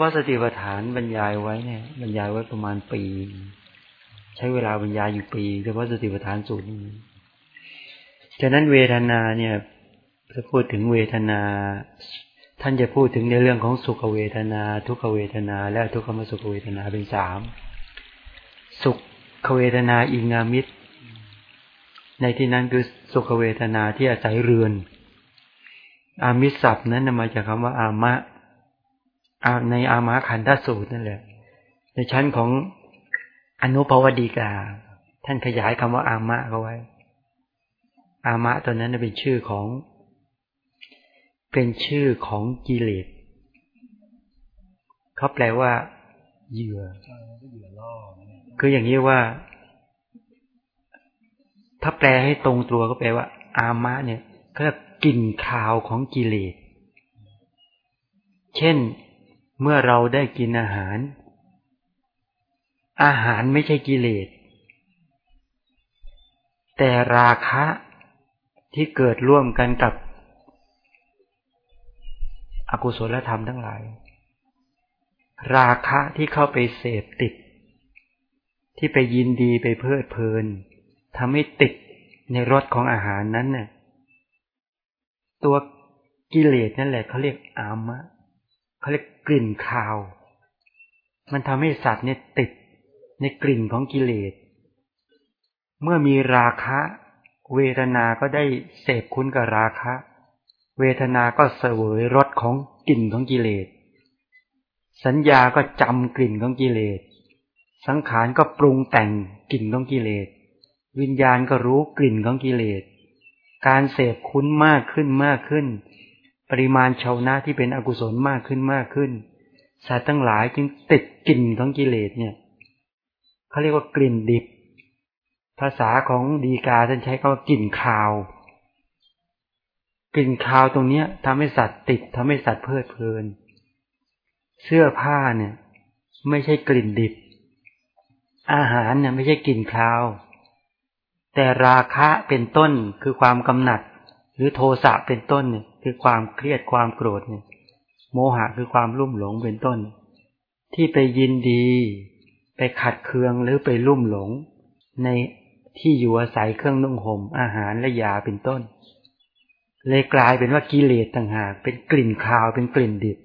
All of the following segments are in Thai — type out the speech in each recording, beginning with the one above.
พาะสติปัฏฐานบรรยายไว้เนี่ย บรรยายไว้ประมาณปี ใช้เวลาบรรยายอยู่ปีเฉพาะสติปัฏฐานสูตรนี้ฉะนั้นเวทนาเนี่ยถ้าพูดถึงเวทนา ท่านจะพูดถึงในเรื่องของสุขเวทนา ทุกขเวทนา และทุกขมสุขเวทนาเป็นสามสุขเวทนาอิงามิตร ในที่นั้นคือสุขเวทนาที่อาศัยเรือน อามิสศัพนั้นมาจากคำว่าอามะ ในอามาขันธสูตรนั่นแหละ ในชั้นของอนุภวดีกา ท่านขยายคำว่าอามะเขาไว้ อามะตัวนั้นเป็นชื่อของ เป็นชื่อของกิเลสเขาแปลว่าเหยื่อคืออย่างนี้ว่า ถ้าแปลให้ตรงตัวก็แปลว่า อามะเนี่ยก็กลิ่นคาวของกิเลส เช่น เมื่อเราได้กินอาหาร อาหารไม่ใช่กิเลส แต่ราคะที่เกิดร่วมกันกับอกุศลธรรมทั้งหลาย ราคะที่เข้าไปเสพติด ที่ไปยินดีไปเพลิดเพลินทำให้ติดในรสของอาหารนั้นเนี่ยตัวกิเลสนั่นแหละเขาเรียกอามะ เขาเรียกกลิ่นคาว มันทำให้สัตว์เนี่ยติดในกลิ่นของกิเลส เมื่อมีราคะ เวทนา ก็ได้เสพคุ้นกับราคะ เวทนา ก็เสวยรสของกลิ่นของกิเลส สัญญาก็จำกลิ่นของกิเลส สังขารก็ปรุงแต่งกลิ่นของกิเลส วิญญาณก็รู้กลิ่นของกิเลส การเสพคุ้นมากขึ้นมากขึ้น ปริมาณชาวนะที่เป็นอกุศลมากขึ้นมากขึ้น สัตว์ทั้งหลายจึงติดกลิ่นของกิเลสเนี่ยเขาเรียกว่ากลิ่นดิบ ภาษาของดีกาท่านใช้คำว่ากลิ่นคาว กลิ่นคาวตรงเนี้ยทำให้สัตว์ติดทำให้สัตว์เพลิดเพลิน เสื้อผ้าเนี่ย ไม่ใช่กลิ่นดิบ อาหารเนี่ยไม่ใช่กลิ่นคาว แต่ราคะเป็นต้นคือความกำหนัด หรือโทสะเป็นต้นเนี่ย คือความเครียดความโกรธเนี่ย โมหะคือความลุ่มหลงเป็นต้น ที่ไปยินดี ไปขัดเคืองหรือไปลุ่มหลง ในที่อยู่อาศัยเครื่องนุ่งห่มอาหารและยาเป็นต้น เลยกลายเป็นว่ากิเลสต่างหากเป็นกลิ่นคาวเป็นกลิ่นดิบ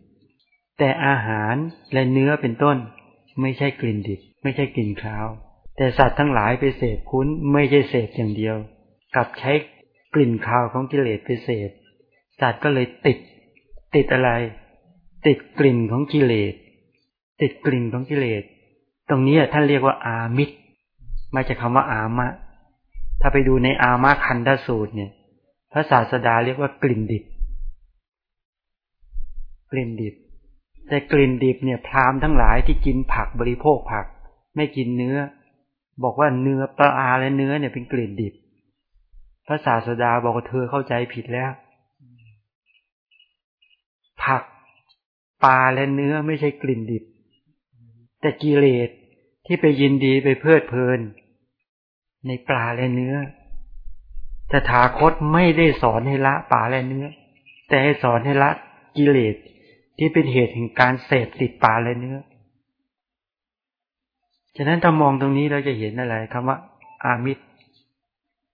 แต่อาหารและเนื้อเป็นต้น ไม่ใช่กลิ่นดิบ ไม่ใช่กลิ่นคาว แต่สัตว์ทั้งหลายไปเสพคุ้นไม่ใช่เสพอย่างเดียวกับใช้กลิ่นคาวของกิเลสไปเสพ สัตว์ก็เลยติด ติดอะไร ติดกลิ่นของกิเลส ติดกลิ่นของกิเลส ตรงนี้ท่านเรียกว่าอามิตรมาจากคาว่าอามะ ถ้าไปดูในอามะคันธสูตรเนี่ย พระศาสดาเรียกว่ากลิ่นดิบ กลิ่นดิบ แต่กลิ่นดิบเนี่ยพรามทั้งหลายที่กินผักบริโภคผัก ไม่กินเนื้อ บอกว่าเนื้อปลาและเนื้อเนี่ยเป็นกลิ่นดิบ พระศาสดาบอกว่าเธอเข้าใจผิดแล้ว ผักปลาและเนื้อไม่ใช่กลิ่นดิบ แต่กิเลสที่ไปยินดีไปเพลิดเพลิน ในปลาและเนื้อตถาคตไม่ได้สอนให้ละปลาและเนื้อ แต่ให้สอนให้ละกิเลสที่เป็นเหตุแห่งการเสพติดปลาและเนื้อ ฉะนั้นถ้ามองตรงนี้เราจะเห็นอะไรคำว่า อามิตร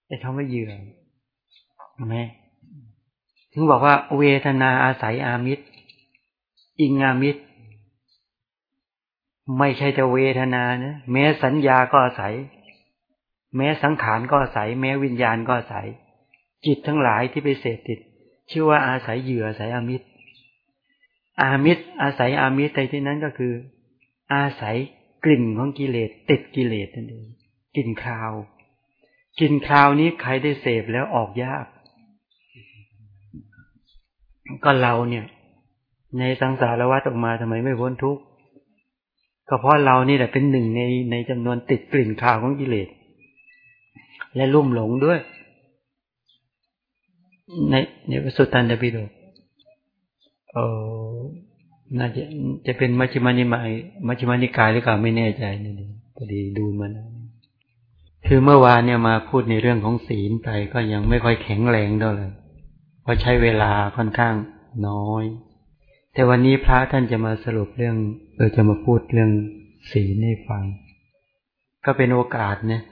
ไอ้คำว่าเหยื่อใช่ไหม ถึงบอกว่าเวทนาอาศัยอามิตร อิงอามิตร ไม่ใช่แต่เวทนานะแม้สัญญาก็อาศัย แม้สังขารก็อาศัย แม้วิญญาณก็อาศัย จิตทั้งหลายที่ไปเสพติด ชื่อว่าอาศัยเหยื่ออาศัยอามิตร อามิตร อาศัยอามิตรในที่นั้นก็คือ อาศัยกลิ่นของกิเลสติดกิเลสนั่นเองกลิ่นคราวกลิ่นคราวนี้ใครได้เสพแล้วออกยาก ก็เราเนี่ย ในสังสารวัฏออกมาทำไมไม่พ้นทุกข์ก็เพราะเรานี่แหละเป็นหนึ่งในในจำนวนติดกลิ่นคราวของกิเลส และลุ่มหลงด้วย ในในสุตตันตปิฎกเออน่าจะจะเป็นมัชฌิมานิมายมัชฌิมานิกายหรือเปล่าไม่แน่ใจนี่พอดีดูมันคือเมื่อวานเนี่ยมาพูดในเรื่องของศีลไปก็ยังไม่ค่อยแข็งแรงเท่าไหร่ เพราะใช้เวลาค่อนข้างน้อย แต่วันนี้พระท่านจะมาสรุปเรื่องเออจะมาพูดเรื่องศีลให้ฟัง ก็เป็นโอกาสเนี่ย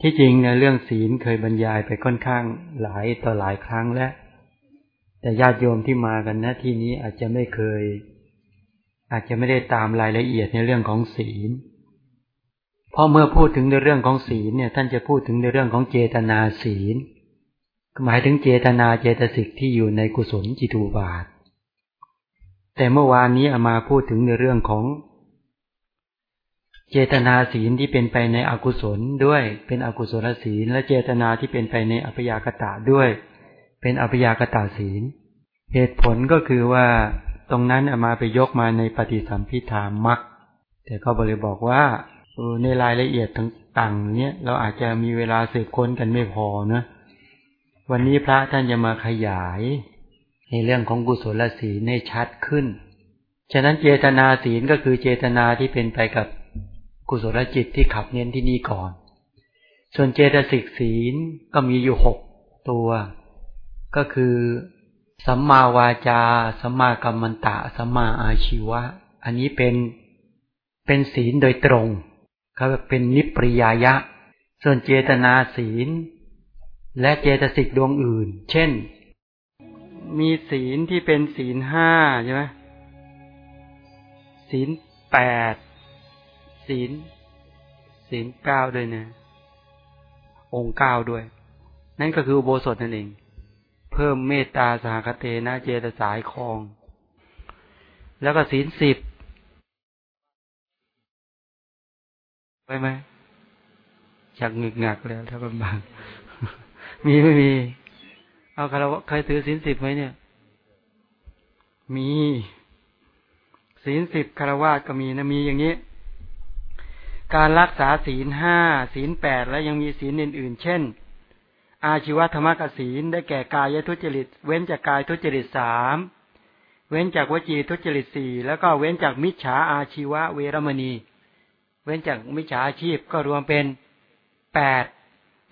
ที่จริงเนี่ยเรื่องศีลเคยบรรยายไปค่อนข้างหลายต่อหลายครั้งแล้ว แต่ญาติโยมที่มากันนะที่นี้อาจจะไม่เคย อาจจะไม่ได้ตามรายละเอียดในเรื่องของศีลเพอเมื่อพูดถึงในเรื่องของศีลเนี่ย ท่านจะพูดถึงในเรื่องของเจตนาศีล หมายถึงเจตนาเจตสิกที่อยู่ในกุศลจิตูบาท แต่เมื่อวานนี้อามาพูดถึงในเรื่องของ เจตนาศีลที่เป็นไปในอกุศลด้วยเป็นอกุศลศีล และเจตนาที่เป็นไปในอัพยากตะด้วย เป็นอัพยากตะศีล เหตุผลก็คือว่าตรงนั้นอามาไปยกมาในปฏิสัมพิธามักแต่เขาบริบอกว่าในรายละเอียดต่างๆเนี้ยเราอาจจะมีเวลาสืบค้นกันไม่พอเนะ วันนี้พระท่านจะมาขยาย ในเรื่องของกุศลศีลให้ชัดขึ้น ฉะนั้นเจตนาศีลก็คือเจตนาที่เป็นไปกับกุศลจิตที่ขับเน้นที่นี่ก่อน ส่วนเจตสิกศีลก็มีอยู่หกตัว ก็คือสัมมาวาจา สัมมากัมมันตะ สัมมาอาชีวะ อันนี้เป็นเป็นศีลโดยตรงเขาเป็นนิปริยายะ ส่วนเจตนาศีล และเจตสิกดวงอื่น เช่น มีศีลที่เป็นศีลห้าใช่ไหมศีลแปดศีลศีลเก้าด้วยนะองค์เก้าด้วย นั่นก็คืออุโบสถนั่นเอง เพิ่มเมตตาสหคเตนะเจตสายคอง แล้วก็ศีลสิบไปไหมชักงึกงักแล้วถ้าเป็นบาง มีไม่มี เอาคารวะใครถือศีลสิบไหมเนี่ย มีศีลสิบคารวะก็มีนะมีอย่างนี้ การรักษาศีลห้าศีลแปดแล้วยังมีศีลอื่น ๆ เช่น อาชีวธรรมกศีลได้แก่กายทุจริต เว้นจากกายทุจริตสามเว้นจากวจีทุจริตสี่แล้วก็เว้นจากมิจฉาอาชีวะเวรมณี เว้นจากมิจฉาอาชีพก็รวมเป็นแปด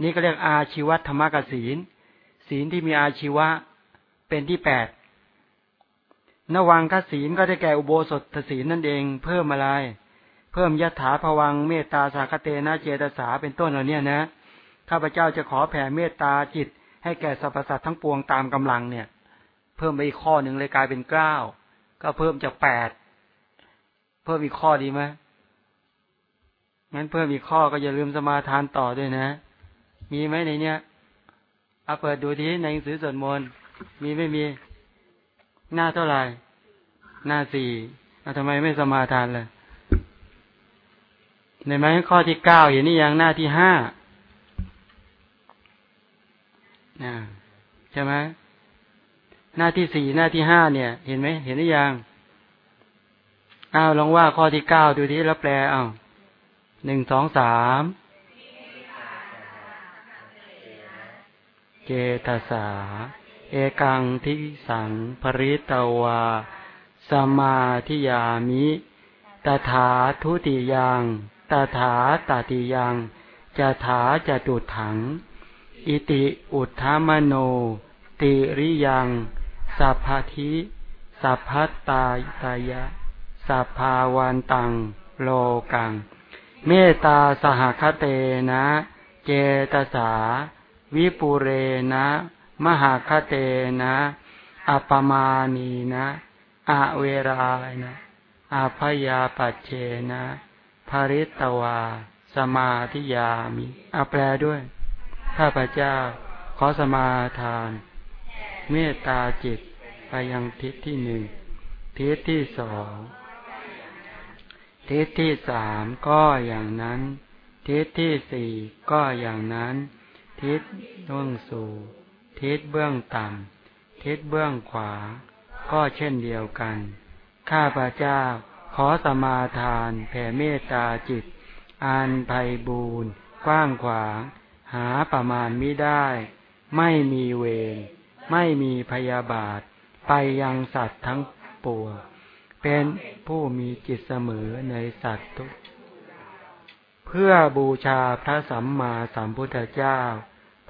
นี่ก็เรียกอาชีวธรรมกศีล ศีลที่มีอาชีวะเป็นที่แปดนวังคศีลก็ได้แก่อุโบสถศีลนั่นเอง เพิ่มอะไรเพิ่มยถาภวังเมตตาสากเตนะเจตสาเป็นต้นเหล่านี้นะข้าพเจ้าจะขอแผ่เมตตาจิต ให้แก่สรรพสัตว์ทั้งปวงตามกำลังเนี่ย เพิ่มไปอีกข้อหนึ่งเลยกลายเป็นเก้าก็เพิ่มจากแปดเพิ่มอีกข้อดีไหมงั้นเพิ่มอีกข้อก็อย่าลืมสมาทานต่อด้วยนะ มีไหมในเนี้ยเอาเปิดดูทีในหนังสือสวดมนต์มีไม่มีหน้าเท่าไหร่ หน้าสี่ทำไมไม่สมาทานเลยในไหมข้อที่เก้าเห็นนี่ยังหน้าที่ห้าใช่ไหมหน้าที่สี่หน้าที่ห้าเนี่ย เห็นไหมเห็นหรือยังอ้าวลองว่าข้อที่เก้าดูทีแล้วแปลอ้าวหนึ่งสองสาม เจตสา เอกังทิสังภริตวา สมาธิยามิตถาทุติยังตถาตติยังจะถาจะตุถัง อิติอุทธามโน ติริยังสัพพธิสัพพตตาตายะสัพพาวันตัง โลกัง เมตตาสหคเตนะ เจตสา วิปุเรนะ มหาคเตนะอัปมาณีนะอเวรานะอาพยาปัจเจนะภริตวา สมาธิยามิอาแปลด้วย ข้าพเจ้า ขอสมาทาน เมตตาจิตไปยังทิศที่หนึ่งทิศที่สองทิศที่สามก็อย่างนั้นทิศที่สี่ก็อย่างนั้น ทิศเบื้องสูงทิศเบื้องต่ำทิศเบื้องขวา ก็เช่นเดียวกัน ข้าพระเจ้าขอสมาทานแผ่เมตตาจิตอันไพบูรณ์กว้างขวาง หาประมาณไมิได้ ไม่มีเวร ไม่มีพยาบาท ไปยังสัตว์ทั้งปวงเป็นผู้มีจิตเสมอในสัตว์ทุก เพื่อบูชาพระสัมมาสัมพุทธเจ้า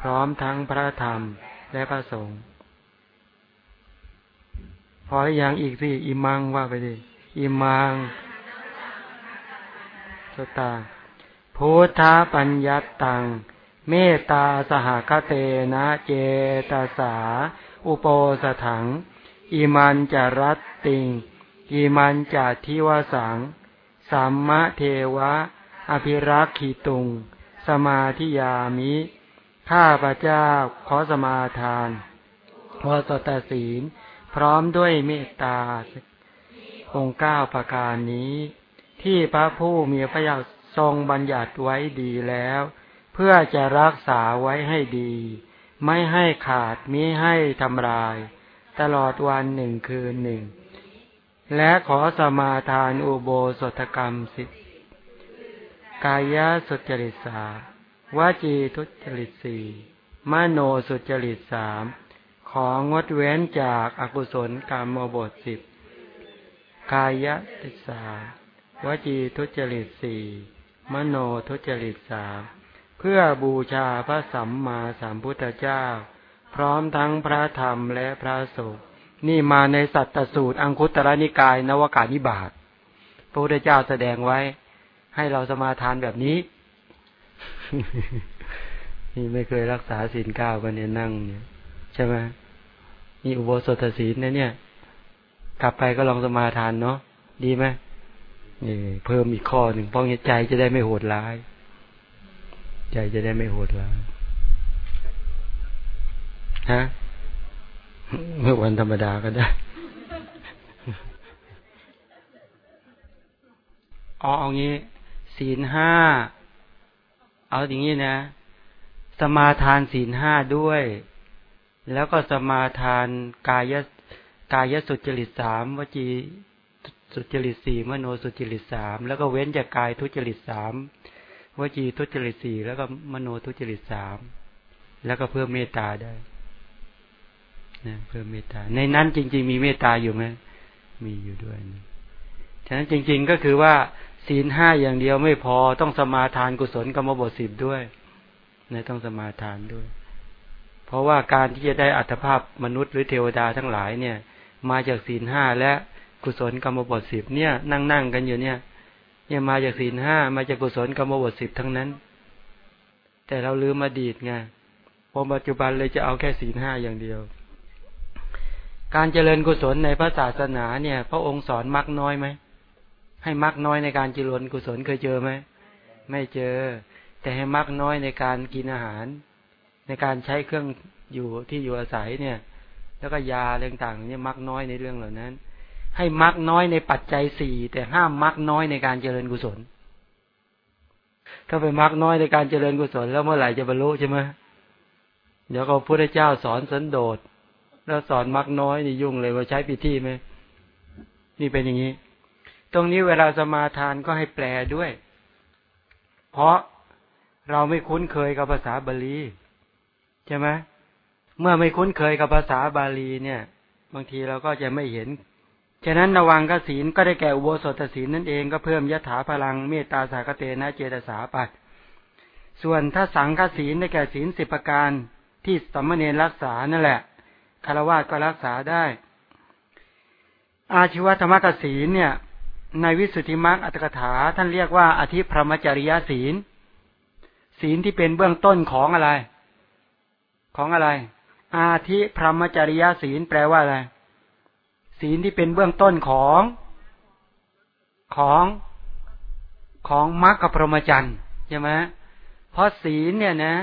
พร้อมทั้งพระธรรมและพระสงฆ์พออย่างอีกสิอิมังว่าไปดิอิมังสตาพุทธปัญญาตัง เมตตาสหคเตนะเจตสา อุโปสถัง อิมันจรัตติง อิมันจทิวสัง สัมมะเทวะ อภิรักขิตุง สมาธิยามิ ข้าพระเจ้าขอสมาทานพอสตศีล พร้อมด้วยเมตตา องค์เก้าประการนี้ ที่พระผู้มีพระยาทรงบัญญัติไว้ดีแล้ว เพื่อจะรักษาไว้ให้ดี ไม่ให้ขาดมิให้ทำลาย ตลอดวันหนึ่งคืนหนึ่ง และขอสมาทานอุโบสถกรรมสิบ กายสุจริตสาวาจีทุจริตสี่มโนสุจริตสามของดเว้นจากอากุศลกรรมบทสิบกายติสาวจีทุจริตสี่มโนทุจริตสามเพื่อบูชาพระสัมมาสัมพุทธเจ้า พร้อมทั้งพระธรรมและพระสงฆ์นี่มาในสัตตสูตรอังคุตรนิกายนวากานิบาตพระพุทธเจ้าแสดงไว้ ให้เราสมาทานแบบนี้ นี่ไม่เคยรักษาศีลเก้ากันเนี่ยนั่งเนี่ยใช่ไหมนี่อุโบสถศีลนะเนี่ย กลับไปก็ลองสมาทานเนาะดีไหมนี่เพิ่มอีกข้อหนึ่งป้องใจจะได้ไม่โหดร้าย ใจจะได้ไม่โหดร้ายฮะเมื่อวันธรรมดาก็ได้เอเอางี้ ศีลห้า เอาอย่างนี้นะ สมาทานศีลห้าด้วย แล้วก็สมาทานกายกายสุจริตสามวจีสุจริตสี่มโนสุจริตสามแล้วก็เว้นจากกายทุจริตสามวจีทุจริตสี่แล้วก็มโนทุจริตสามแล้วก็เพิ่มเมตตาได้นะเพิ่มเมตตา ในนั้นจริง ๆ มีเมตตาอยู่ไหมมีอยู่ด้วยนะฉะนั้นจริง ๆก็คือว่า ศีลห้าอย่างเดียวไม่พอต้องสมาทานกุศลกรรมบทสิบด้วยนะต้องสมาทานด้วย เพราะว่าการที่จะได้อัตภาพมนุษย์หรือเทวดาทั้งหลายเนี่ย มาจากศีลห้าและกุศลกรรมบทสิบเนี่ย นั่งนั่งกันอยู่เนี่ยเนี่ยมาจากศีลห้ามาจากกุศลกรรมบทสิบทั้งนั้น แต่เราลืมอดีตไงพอปัจจุบันเลยจะเอาแค่ศีลห้าอย่างเดียว การเจริญกุศลในพระศาสนาเนี่ย พระองค์สอนมักน้อยไหม ให้มักน้อยในการเจริญกุศลเคยเจอไหมไม่เจอ แต่ให้มักน้อยในการกินอาหาร ในการใช้เครื่องอยู่ที่อยู่อาศัยเนี่ย แล้วก็ยาเรื่องต่างๆเนี่ยมักน้อยในเรื่องเหล่านั้น ให้มักน้อยในปัจจัยสี่แต่ห้ามมักน้อยในการเจริญกุศล ถ้าไปมักน้อยในการเจริญกุศล แล้วเมื่อไหร่จะบรรลุใช่ไหมเดี๋ยวก็พระเจ้าสอนสันโดษแล้วสอนมักน้อยนี่ยุ่งเลยว่าใช้พิธีไหมนี่เป็นอย่างนี้ ตรงนี้เวลาสมาทานก็ให้แปลด้วย เพราะเราไม่คุ้นเคยกับภาษาบาลีใช่ไหมเมื่อไม่คุ้นเคยกับภาษาบาลีเนี่ย บางทีเราก็จะไม่เห็น ฉะนั้นระวังกศีลก็ได้แก่อุโบสถศีลนั่นเองก็เพิ่มยถาพลังเมตตาสากเตนะเจตสาปัดส่วนถ้าสังฆศีลได้แก่ศีลสิบประการที่สมมเนรรักษานั่นแหละคารวะก็รักษาได้ อาชีวธรรมกศีลเนี่ย ในวิสุทธิมรรคอัตถกถา ท่านเรียกว่าอธิพรหมจริยศีล ศีลที่เป็นเบื้องต้นของอะไร ของอะไร อาธิพรหมจริยศีลแปลว่าอะไร ศีลที่เป็นเบื้องต้นของของของมรรคพรหมจรรย์ใช่ไหมเพราะศีลเนี่ยนะ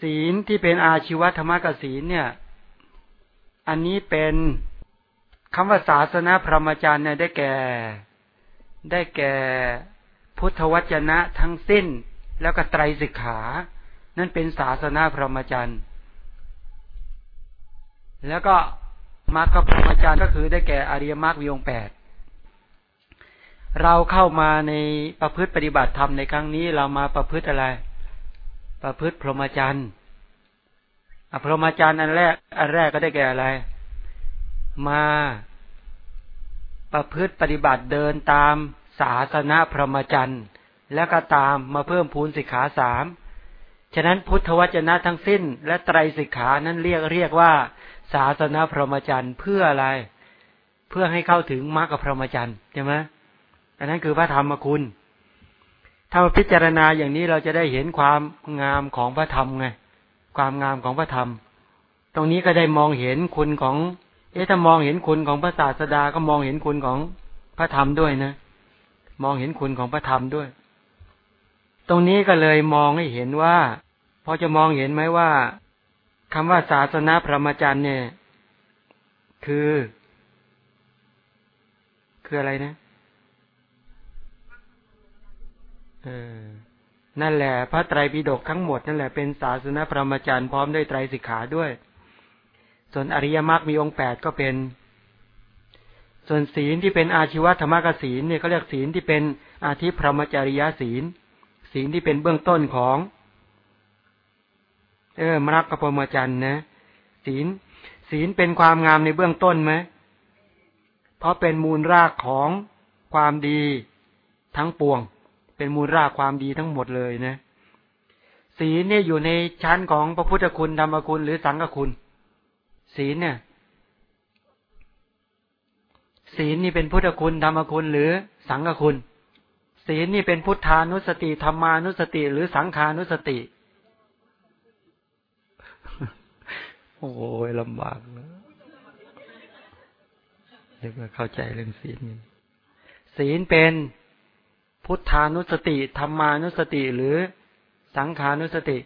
ศีลที่เป็นอาชีวธรรมกศีลเนี่ย อันนี้เป็น คำว่าศาสนาพรหมจรรย์เนี่ยได้แก่ ได้แก่พุทธวจนะทั้งสิ้น แล้วก็ไตรสิกขา นั่นเป็นศาสนาพรหมจรรย์ แล้วก็มรรคพรหมจรรย์ก็คือได้แก่อริยมรรควิองแปดเราเข้ามาในประพฤติปฏิบัติธรรมในครั้งนี้เรามาประพฤติอะไร ประพฤติพรหมจรรย์อพรหมจรรย์อันแรก อันแรกก็ได้แก่อะไร มาประพฤติปฏิบัติเดินตามศาสนาพรหมจรรย์ แล้วก็ตามมาเพิ่มพูนสิกขาสามฉะนั้นพุทธวจนะทั้งสิ้น และไตรสิกขานั้นเรียกเรียกว่า ศาสนาพรหมจรรย์เพื่ออะไร เพื่อให้เข้าถึงมรรคพรหมจรรย์ใช่ไหมอันนั้นคือพระธรรมคุณ ถ้ามาพิจารณาอย่างนี้เราจะได้เห็นความงามของพระธรรมไงความงามของพระธรรม ตรงนี้ก็ได้มองเห็นคุณของ เอ๊ะถ้ามองเห็นคุณของพระศาสดาก็มองเห็นคุณของพระธรรมด้วยนะ มองเห็นคุณของพระธรรมด้วย ตรงนี้ก็เลยมองให้เห็นว่า พอจะมองเห็นไหมว่าคำว่าศาสนาพระมจรรย์เนี่ย คือ คืออะไรนะเออนั่นแหละ พระไตรปิฎกทั้งหมดนั่นแหละเป็นศาสนาพระมจรรย์พร้อมด้วยไตรสิกขาด้วย ส่วนอริยมรรคมีองค์แปดก็เป็น ส่วนศีลที่เป็นอาชีวธรรมกศีลเนี่ยเขาเรียกศีลที่เป็นอาทิพรหมจริยศีล ศีลที่เป็นเบื้องต้นของ เออมรรคกับพรหมจรรย์นะศีลศีลเป็นความงามในเบื้องต้นไหมเพราะเป็นมูลรากของความดีทั้งปวง เป็นมูลรากความดีทั้งหมดเลยนะศีลเนี่ยอยู่ในชั้นของพระพุทธคุณธรรมคุณหรือสังฆคุณ ศีลเนี่ย ศีลนี่เป็นพุทธคุณธรรมคุณหรือสังฆคุณ ศีลนี่เป็นพุทธานุสติธรรมานุสติ หรือสังขานุสติ โอ้ยลำบากนะเรียกว่าเข้าใจเรื่องศีลศีลเป็นพุทธานุสติธรรมานุสติหรือสังขานุสติ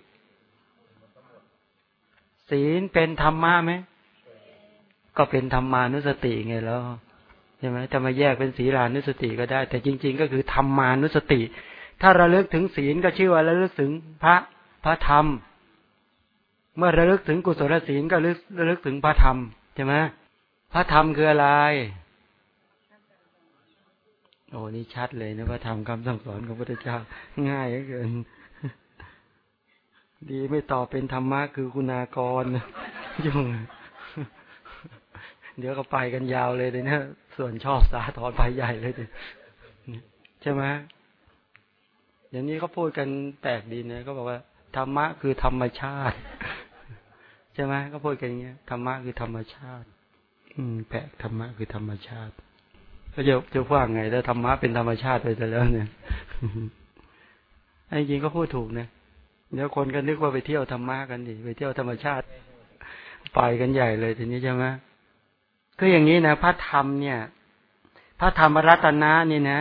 ศีลเป็นธรรมะไหม ก็เป็นธรรมานุสติไงแล้วใช่ไหมจะมาแยกเป็นศีลานุสติก็ได้ แต่จริง ๆ ก็คือธรรมานุสติ ถ้าระลึกถึงศีลก็ชื่อว่าระลึกถึงพระพระธรรม เมื่อระลึกถึงกุศลศีลก็ระลึกถึงพระธรรมใช่ไหมพระธรรมคืออะไรโอ้นี่ชัดเลยนะว่าทำคำสั่งสอนของพระพุทธเจ้า ง่ายเกิน ดีไม่ตอบเป็นธรรมะคือคุณากรยุ่ง เดี๋ยวก็ไปกันยาวเลยเลยนะส่วนชอบสาธรไปใหญ่เลยใช่ไหมอย่างนี้เขาพูดกันแปลกดีนะก็บอกว่าธรรมะคือธรรมชาติ ใช่ไหมก็พูดกันอย่างเงี้ยธรรมะคือธรรมชาติ อืมแปลกธรรมะคือธรรมชาติก็จะจะว่าไงถ้าธรรมะเป็นธรรมชาติไปแต่แล้วเนี่ยไอ้จริงก็พูดถูกเนี่ยเดี๋ยวคนก็นึกว่าไปเที่ยวธรรมะกันดิไปเที่ยวธรรมชาติ ไปกันใหญ่เลยทีนี้ใช่ไหม คืออย่างนี้นะพระธรรมเนี่ย พระธรรมรัตนะนี่นะ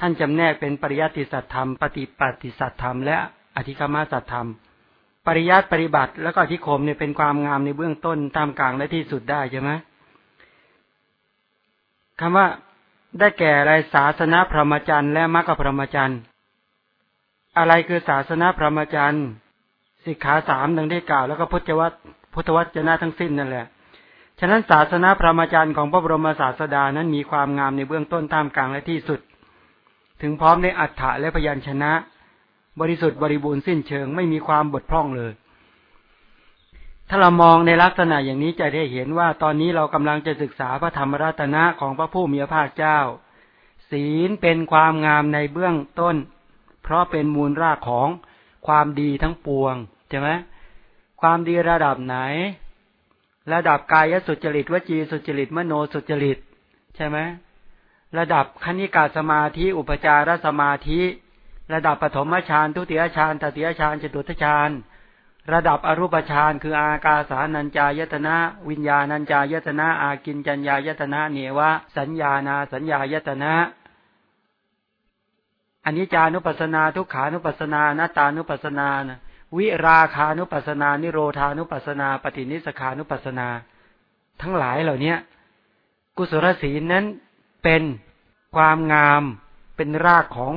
ท่านจำแนกเป็นปริยัติสัตธรรม ปฏิปัติสัตธรรม และอธิคมาสัตธรรม ปริยัติปฏิบัติแล้วก็อธิคมเนี่ยเป็นความงามในเบื้องต้นตามกลางและที่สุดได้ใช่ไหมคำว่าได้แก่อะไรศาสนาพรหมจรรย์และมรรคพรหมจรรย์อะไรคือศาสนาพรหมจรรย์สิกขาสามดังที่กล่าวแล้วก็พุทธวัตพุทธวัจนะทั้งสิ้นนั่นแหละ ฉะนั้นศาสนาพรหมจรรย์ของพระบรมศาสดานั้นมีความงามในเบื้องต้นท่ามกลางและที่สุด ถึงพร้อมในอัฏฐะและพยัญชนะ บริสุทธิ์บริบูรณ์สิ้นเชิงไม่มีความบดพร่องเลย ถ้าเรามองในลักษณะอย่างนี้จะได้เห็นว่าตอนนี้เรากำลังจะศึกษาพระธรรมรัตนะของพระผู้มีพระภาคเจ้า ศีลเป็นความงามในเบื้องต้น เพราะเป็นมูลรากของความดีทั้งปวงใช่ไหมความดีระดับไหน ระดับกายสุจริตวจีสุจริตมโนสุจริต ใช่ไหมระดับคณิกาสมาธิ อุปจารสมาธิ ระดับปฐมฌานทุติยฌานตติยฌานจตุตฌานระดับอรูปฌานคืออากาสานัญจายตนะ วิญญาณัญจายตนะ อากินจัญญายตนะเนวะ สัญญานาสัญญายตนะอันนี้จานุปัสนาทุกขานุปัสนานาตานุปัสนานะ วิราคานุปัสนา นิโรธานุปัสนา ปฏินิสขานุปัสนา ทั้งหลายเหล่านี้กุกุศลศีลนั้นเป็นความงามเป็นรากของ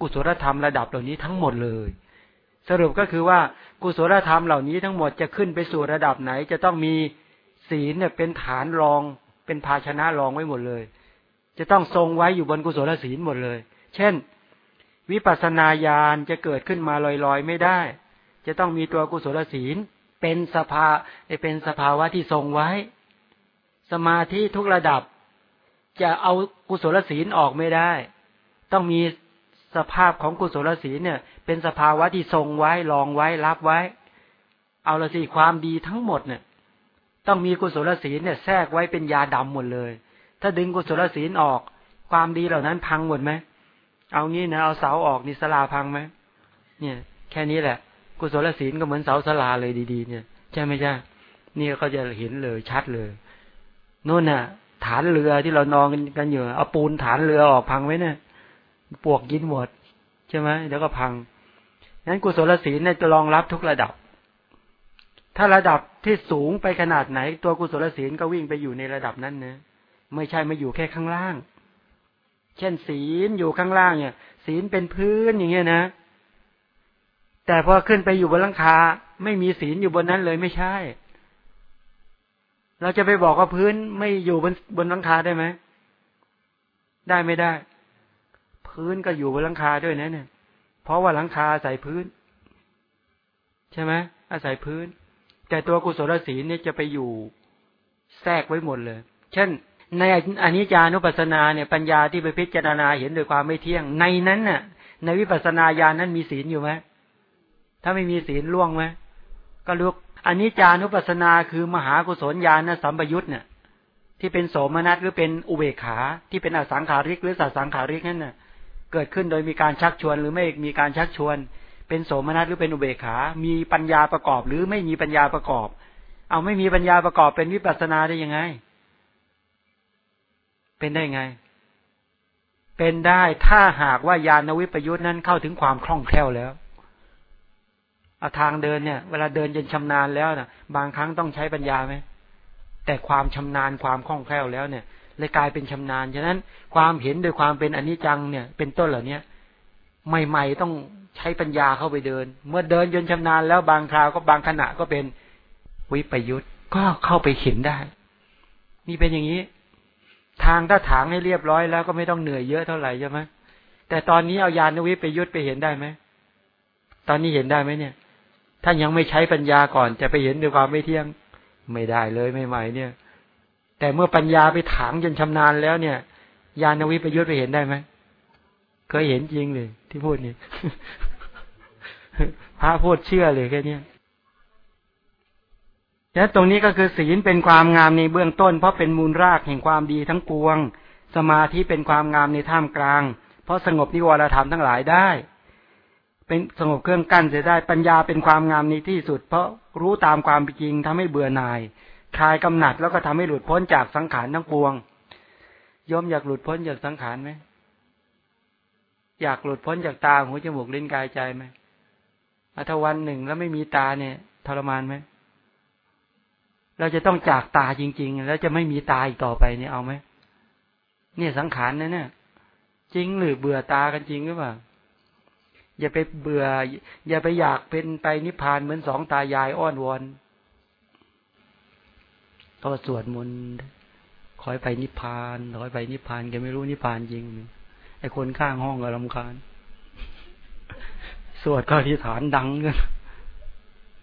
กุศลธรรมระดับเหล่านี้ทั้งหมดเลย สรุปก็คือว่ากุศลธรรมเหล่านี้ทั้งหมดจะขึ้นไปสู่ระดับไหน จะต้องมีศีลเนี่ยเป็นฐานรองเป็นภาชนะรองไว้หมดเลย จะต้องทรงไว้อยู่บนกุศลศีลหมดเลย เช่น วิปัสสนาญาณจะเกิดขึ้นมาลอยๆไม่ได้ จะต้องมีตัวกุศลศีล เป็นสภาเป็นสภาวะที่ทรงไว้ สมาธิทุกระดับ จะเอากุศลศีลออกไม่ได้ ต้องมีสภาพของกุศลศีลเนี่ย เป็นสภาวะที่ทรงไว้รองไว้รับไว้ เอาละสิความดีทั้งหมดเนี่ย ต้องมีกุศลศีลเนี่ยแทรกไว้เป็นยาดำหมดเลย ถ้าดึงกุศลศีลออก ความดีเหล่านั้นพังหมดไหมเอางี้นะเอาเสาออกนี่สลาพังไหมเนี่ย แค่นี้แหละ กุศลศีลก็เหมือนเสาสลาเลยดีๆ เนี่ยใช่ไหมใช่นี่ก็จะเห็นเลยชัดเลยนู่นน่ะ ฐานเรือที่เรานอนกันอยู่เอาปูนฐานเรือออกพังไว้เนี่ยปวกยินหมดใช่ไหมเดี๋ยวก็พังนั้นกุศลศีลเนี่ยจะรองรับทุกระดับ ถ้าระดับที่สูงไปขนาดไหน ตัวกุศลศีลก็วิ่งไปอยู่ในระดับนั้นนะไม่ใช่มาอยู่แค่ข้างล่าง เช่นศีลอยู่ข้างล่างเนี่ย ศีลเป็นพื้นอย่างเงี้ยนะ แต่พอขึ้นไปอยู่บนหลังคา ไม่มีศีลอยู่บนนั้นเลยไม่ใช่ เราจะไปบอกว่าพื้นไม่อยู่บนบนหลังคาได้ไหมได้ไม่ได้ พื้นก็อยู่บนหลังคาด้วยนะเนี่ย เพราะว่าหลังคาอาศัยพื้น ใช่ไหมอาศัยพื้น แต่ตัวกุศลศีลเนี่ยจะไปอยู่แทรกไว้หมดเลย เช่น ในอนิจจานุปัสสนาเนี่ยปัญญาที่ไปพิจารณาเห็นโดยความไม่เที่ยง ในนั้นน่ะ ในวิปัสสนาญาณนั้นมีศีลอยู่ไหม ถ้าไม่มีศีลล่วงไหมก็ลูกอันิจจานุปัสนาคือมหากุศลญาณสัมปยุตเนี่ย ที่เป็นโสมนัสหรือเป็นอุเบกขาที่เป็นอสังขาริกหรือสัสังขาริกนั่นน่ะ เกิดขึ้นโดยมีการชักชวนหรือไม่มีการชักชวน เป็นโสมนัสหรือเป็นอุเบกขา มีปัญญาประกอบหรือไม่มีปัญญาประกอบ เอาไม่มีปัญญาประกอบเป็นวิปัสนาได้ยังไง เป็นได้ไง เป็นได้ถ้าหากว่ายานวิปยุทธ์นั้นเข้าถึงความคล่องแคล่วแล้ว เอาทางเดินเนี่ย เวลาเดินจนชำนาญแล้วนะบางครั้งต้องใช้ปัญญาไหมแต่ความชำนาญความคล่องแคล่วแล้วเนี่ยเลยกลายเป็นชำนาญฉะนั้นความเห็นโดยความเป็นอนิจจังเนี่ย เป็นต้นเหล่านี้ใหม่ ๆ ต้องใช้ปัญญาเข้าไปเดิน เมื่อเดินจนชำนาญแล้วบางคราวก็บางขณะก็เป็นวิปยุทธ์ก็เข้าไปเห็นได้นี่เป็นอย่างนี้ ทางถ้าถางให้เรียบร้อยแล้วก็ไม่ต้องเหนื่อยเยอะเท่าไหร่ใช่ไหมแต่ตอนนี้เอายานวิปยุทธ์ไปเห็นได้ไหมตอนนี้เห็นได้ไหมเนี่ย ถ้ายังไม่ใช้ปัญญาก่อนจะไปเห็นด้วยความไม่เที่ยงไม่ได้เลยใหม่ๆเนี่ย แต่เมื่อปัญญาไปถางจนชำนาญแล้วเนี่ยญาณวิปยุทธไปเห็นได้ไหมเคยเห็นจริงเลย ที่พูดนี่พระพูดเชื่อเลยแค่นี้และตรงนี้ก็คือศีลเป็นความงามในเบื้องต้น เพราะเป็นมูลรากแห่งความดีทั้งปวง สมาธิเป็นความงามในท่ามกลาง เพราะสงบนิวรธรรมทั้งหลายได้ เป็นสงบเครื่องกั้นเสียได้ปัญญาเป็นความงามในที่สุด เพราะรู้ตามความจริงทำให้เบื่อหน่ายคลายกำหนัดแล้วก็ทำให้หลุดพ้นจากสังขารทั้งปวงย่อมอยากหลุดพ้นจากสังขารไหมอยากหลุดพ้นจากตาหูจมูกลิ้นกายใจไหมถ้าวันหนึ่งแล้วไม่มีตาเนี่ยทรมานไหมเราจะต้องจากตาจริง ๆ แล้วจะไม่มีตาอีกต่อไปเนี่ยเอาไหมเนี่ยสังขารนะเนี่ยจริงหรือเบื่อตากันจริงหรือเปล่า อย่าไปเบื่อ อย่าไปอยากเป็นไปนิพพานเหมือนสองตายายอ้อนวอนก็สวดมนต์คอยไปนิพพานคอยไปนิพพานแกไม่รู้นิพพานจริงไอ้คนข้างห้องก็รำคาญสวดก็ที่ฐานดังกัน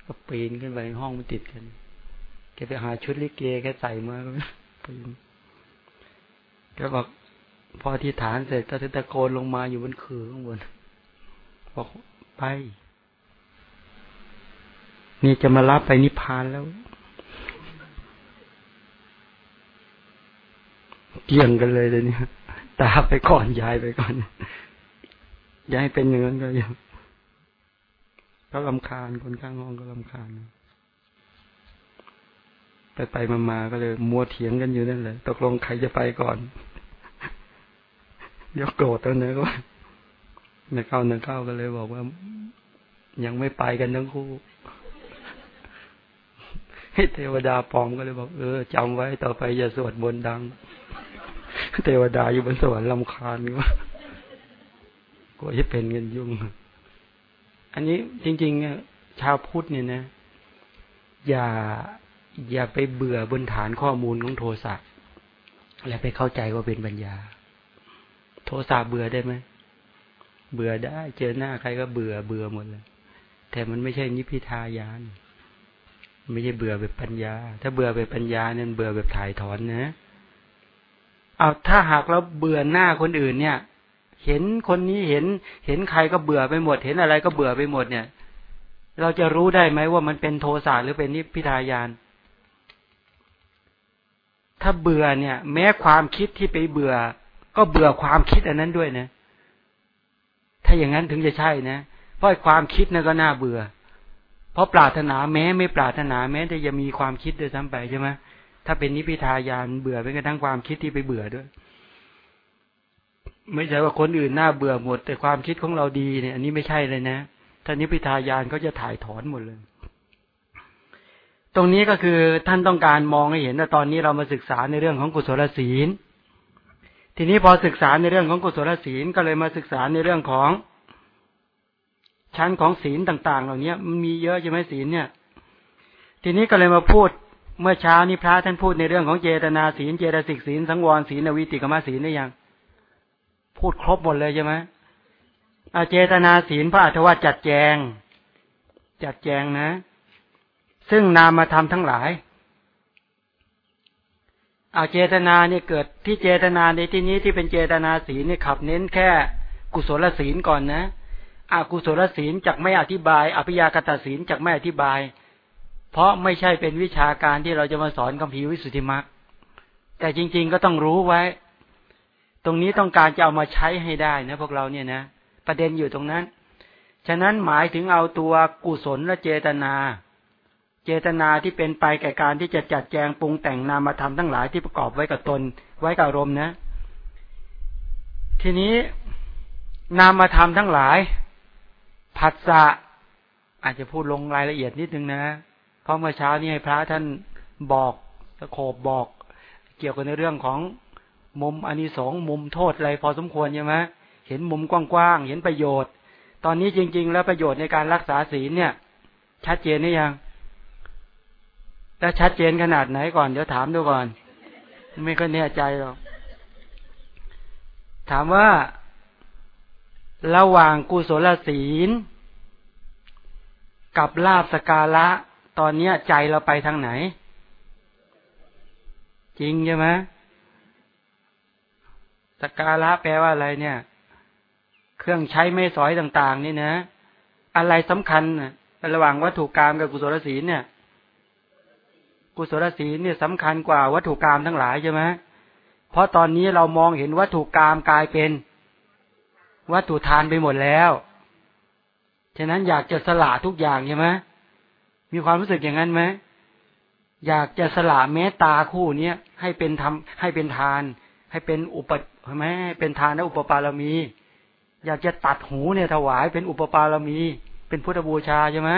ก็ปีนขึ้นไปห้องมันติดกันแกไปหาชุดลิเกแกใส่มาปีนแกบอกพอที่ฐานเสร็จก็ตะโกนลงมาอยู่บนคือข้างบน บอกไป นี่จะมารับไปนิพพานแล้ว เกี่ยงกันเลยเลยเนี่ย ตาไปก่อนยายไปก่อนยายเป็นอย่างนั้นก็ยังก็ลำคาญคนข้างห้องก็ลำคาญไปไปมามาก็เลย มัวเถียงกันอยู่นั่นแหละตกลงใครจะไปก่อนยกโกรธแล้วเนอะก็ นเข้าเนเข้าก็เลยบอกว่า ยังไม่ไปกันทั้งคู่ให้เทวดาปอมก็เลยบอกเออจำไว้ต่อไปอย่าสวดมนดัง เทวดาอยู่บนสวรรค์ลำคาญนี่วะกลัวจะเป็นเงินยุ่ง อันนี้จริง ๆ ชาวพุทธเนี่ยนะ อย่าอย่าไปเบื่อบนฐานข้อมูลของโทสะและไปเข้าใจว่าเป็นปัญญา โทสะเบื่อได้ไหม เบื่อได้ เจอหน้าใครก็เบื่อเบื่อหมดเลยแต่มันไม่ใช่นิพพิทายาน ไม่ใช่เบื่อแบบปัญญา ถ้าเบื่อแบบปัญญาเนี่ยเบื่อแบบถ่ายถอนนะเอาถ้าหากเราเบื่อหน้าคนอื่นเนี่ย เห็นคนนี้เห็น เห็นใครก็เบื่อไปหมด เห็นอะไรก็เบื่อไปหมดเนี่ย เราจะรู้ได้ไหมว่ามันเป็นโทสะหรือเป็นนิพพิทายานถ้าเบื่อเนี่ย แม้ความคิดที่ไปเบื่อ ก็เบื่อความคิดอันนั้นด้วยนะาอย่างนั้นถึงจะใช่นะ เพราะความคิดนั่นก็น่าเบื่อ เพราะปรารถนาแม้ไม่ปรารถนาแม้จะยังมีความคิดด้วยซ้ำไปใช่ไหมถ้าเป็นนิพิทายานเบื่อเป็นกระทั่งความคิดที่ไปเบื่อด้วย ไม่ใช่ว่าคนอื่นน่าเบื่อหมด แต่ความคิดของเราดีเนี่ย อันนี้ไม่ใช่เลยนะท่านิพิทายานเขาจะถ่ายถอนหมดเลยตรงนี้ก็คือท่านต้องการมองให้เห็นว่าตอนนี้เรามาศึกษาในเรื่องของกุศลศีล ทีนี้พอศึกษาในเรื่องของกุศลศีลก็เลยมาศึกษาในเรื่องของ ชั้นของศีลต่าง ๆ เหล่านี้มันมีเยอะใช่ไหมศีลเนี่ย ทีนี้ก็เลยมาพูดเมื่อเช้านี้พระท่านพูดในเรื่องของเจตนาศีล เจตสิกศีลสังวรศีลวิติกรรมศีลได้ยัง พูดครบหมดเลยใช่ไหมอาเจตนาศีลพระอัฏวาจัดแจง จัดแจงนะ ซึ่งนามธรรมทั้งหลาย อาเจตนาเนี่ยเกิดที่เจตนาในที่นี้ที่เป็นเจตนาศีลเนี่ยขับเน้นแค่กุศลศีลก่อนนะอากุศลศีลจักไม่อธิบาย อภิยากตศีลจักไม่อธิบาย เพราะไม่ใช่เป็นวิชาการที่เราจะมาสอนคัมภีวิสุทธิมรรคแต่จริง ๆ ก็ต้องรู้ไว้ ตรงนี้ต้องการจะเอามาใช้ให้ได้นะ พวกเราเนี่ยนะ ประเด็นอยู่ตรงนั้น ฉะนั้นหมายถึงเอาตัวกุศลและเจตนา เจตนาที่เป็นไปแก่การที่จะจัดแจงปรุงแต่งนามธรรมทั้งหลายที่ประกอบไว้กับตน ไว้กับรมนะ ทีนี้นามธรรมทั้งหลายผัสสะอาจจะพูดลงรายละเอียดนิดนึงนะเพราะเมื่อเช้านี้ให้พระท่านบอกตะโขบบอก เกี่ยวกับในเรื่องของมุมอนิสงส์มุมโทษอะไรพอสมควรใช่ไหมเห็นมุมกว้างๆเห็นประโยชน์ ตอนนี้จริง ๆ แล้วประโยชน์ในการรักษาศีลเนี่ย ชัดเจนหรือยัง แล้วชัดเจนขนาดไหนก่อนเดี๋ยวถามดูก่อน ไม่ก็แน่ใจหรอก ถามว่า ระหว่างกุศลศีล กับลาบสกาละ ตอนนี้ใจเราไปทางไหน จริงใช่ไหมสกาละแปลว่าอะไรเนี่ย เครื่องใช้ไม่สอยต่าง ๆ นี่นะ อะไรสำคัญระหว่างวัตถุกรรมกับกุศลศีลเนี่ย กุศลศีลเนี่ยสำคัญกว่าวัตถุกรรมทั้งหลายใช่ไหมเพราะตอนนี้เรามองเห็นวัตถุกรรมกลายเป็นวัตถุทานไปหมดแล้ว ฉะนั้นอยากจะสละทุกอย่างใช่ไหมมีความรู้สึกอย่างนั้นไหมอยากจะสละเมตตาคู่เนี้ยให้เป็นทำให้เป็นทาน ให้เป็นอุปใช่ไหมเป็นทานและอุปปารมี อยากจะตัดหูเนี่ยถวายเป็นอุปปารมี เป็นพุทธบูชาใช่ไหม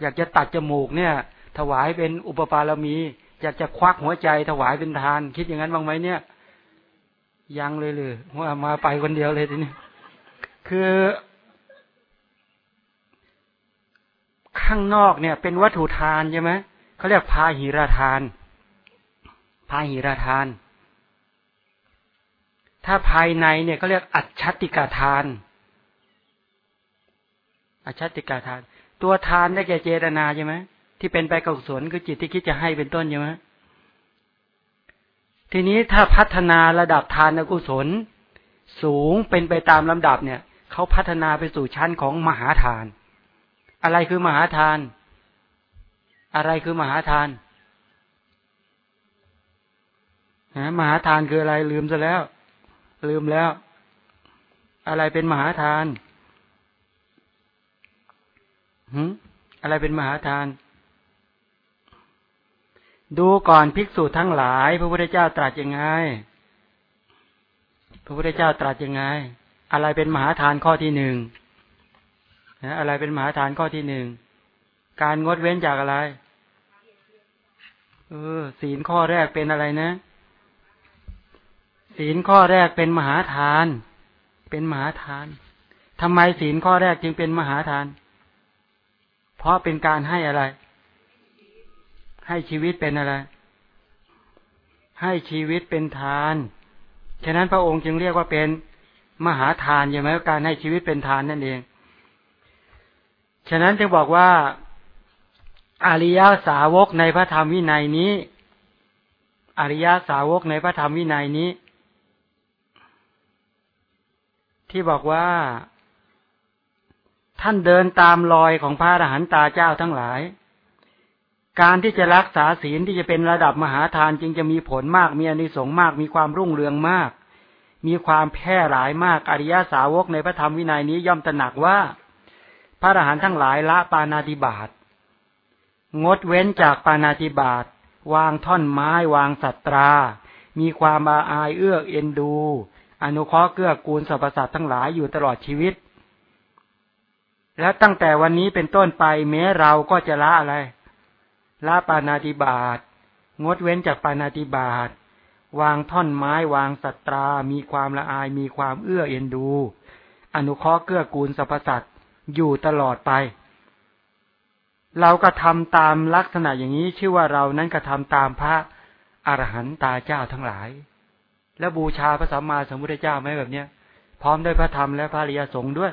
อยากจะตัดจมูกเนี่ย ถวายเป็นอุปปารมี อยากจะควักหัวใจ ถวายเป็นทาน คิดอย่างนั้นบ้างไหมเนี่ย ยังเลยเลยว่ามาไปคนเดียวเลยทีนี้คือข้างนอกเนี่ย เป็นวัตถุทานใช่ไหมเขาเรียกพาหิราทาน พาหิราทาน ถ้าภายในเนี่ยเขาเรียกอัจฉติกาทาน อัจฉติกาทาน ตัวทานได้แก่เจตนาใช่ไหม ที่เป็นไปกับกุศลคือจิตที่คิดจะให้เป็นต้นใช่ไหมทีนี้ถ้าพัฒนาระดับทานกุศล สูงเป็นไปตามลำดับเนี่ยเขาพัฒนาไปสู่ชั้นของมหาทาน อะไรคือมหาทาน อะไรคือมหาทานฮะมหาทานคืออะไรลืมซะแล้ว ลืมแล้ว อะไรเป็นมหาทานหือะไรเป็นมหาทาน ดูก่อนภิกษุทั้งหลาย พระพุทธเจ้าตรัสยังไง พระพุทธเจ้าตรัสยังไง อะไรเป็นมหาทานข้อที่หนึ่งอะไรเป็นมหาทานข้อที่หนึ่งการงดเว้นจากอะไรเออศีลข้อแรกเป็นอะไรนะ ศีลข้อแรกเป็นมหาทาน เป็นมหาทานทำไมศีลข้อแรกจึงเป็นมหาทาน เพราะเป็นการให้อะไร ให้ชีวิตเป็นอะไร ให้ชีวิตเป็นทาน ฉะนั้นพระองค์จึงเรียกว่าเป็นมหาทานใช่ไหมการให้ชีวิตเป็นทานนั่นเอง ฉะนั้นจึงบอกว่าอริยสาวกในพระธรรมวินัยนี้ อริยสาวกในพระธรรมวินัยนี้ ที่บอกว่าท่านเดินตามรอยของพระอรหันตาเจ้าทั้งหลาย การที่จะรักษาศีลที่จะเป็นระดับมหาทานจึงจะมีผลมาก มีอนิสงส์มาก มีความรุ่งเรืองมาก มีความแพร่หลายมาก อริยสาวกในพระธรรมวินัยนี้ย่อมตระหนักว่า พระอรหันต์ทั้งหลายละปานาติบาต งดเว้นจากปานาติบาต วางท่อนไม้วางสัตรา มีความอาอายเอื้อเอ็นดู อนุเคราะห์เกื้อกูลสรรพสัตว์ทั้งหลายอยู่ตลอดชีวิต และตั้งแต่วันนี้เป็นต้นไปแม้เราก็จะละอะไร ละปานาติบาตงดเว้นจากปานาติบาตวางท่อนไม้วางสัตรา มีความละอายมีความเอื้อเอ็นดู อนุเคราะห์เกื้อกูลสรรพสัตว์อยู่ตลอดไป เราก็ทำตามลักษณะอย่างนี้ชื่อว่าเรานั้นก็ทำตามพระอรหันตาเจ้าทั้งหลาย และบูชาพระสัมมาสัมพุทธเจ้าไหมแบบเนี้ย พร้อมด้วยพระธรรมและพระริยสงฆ์ด้วย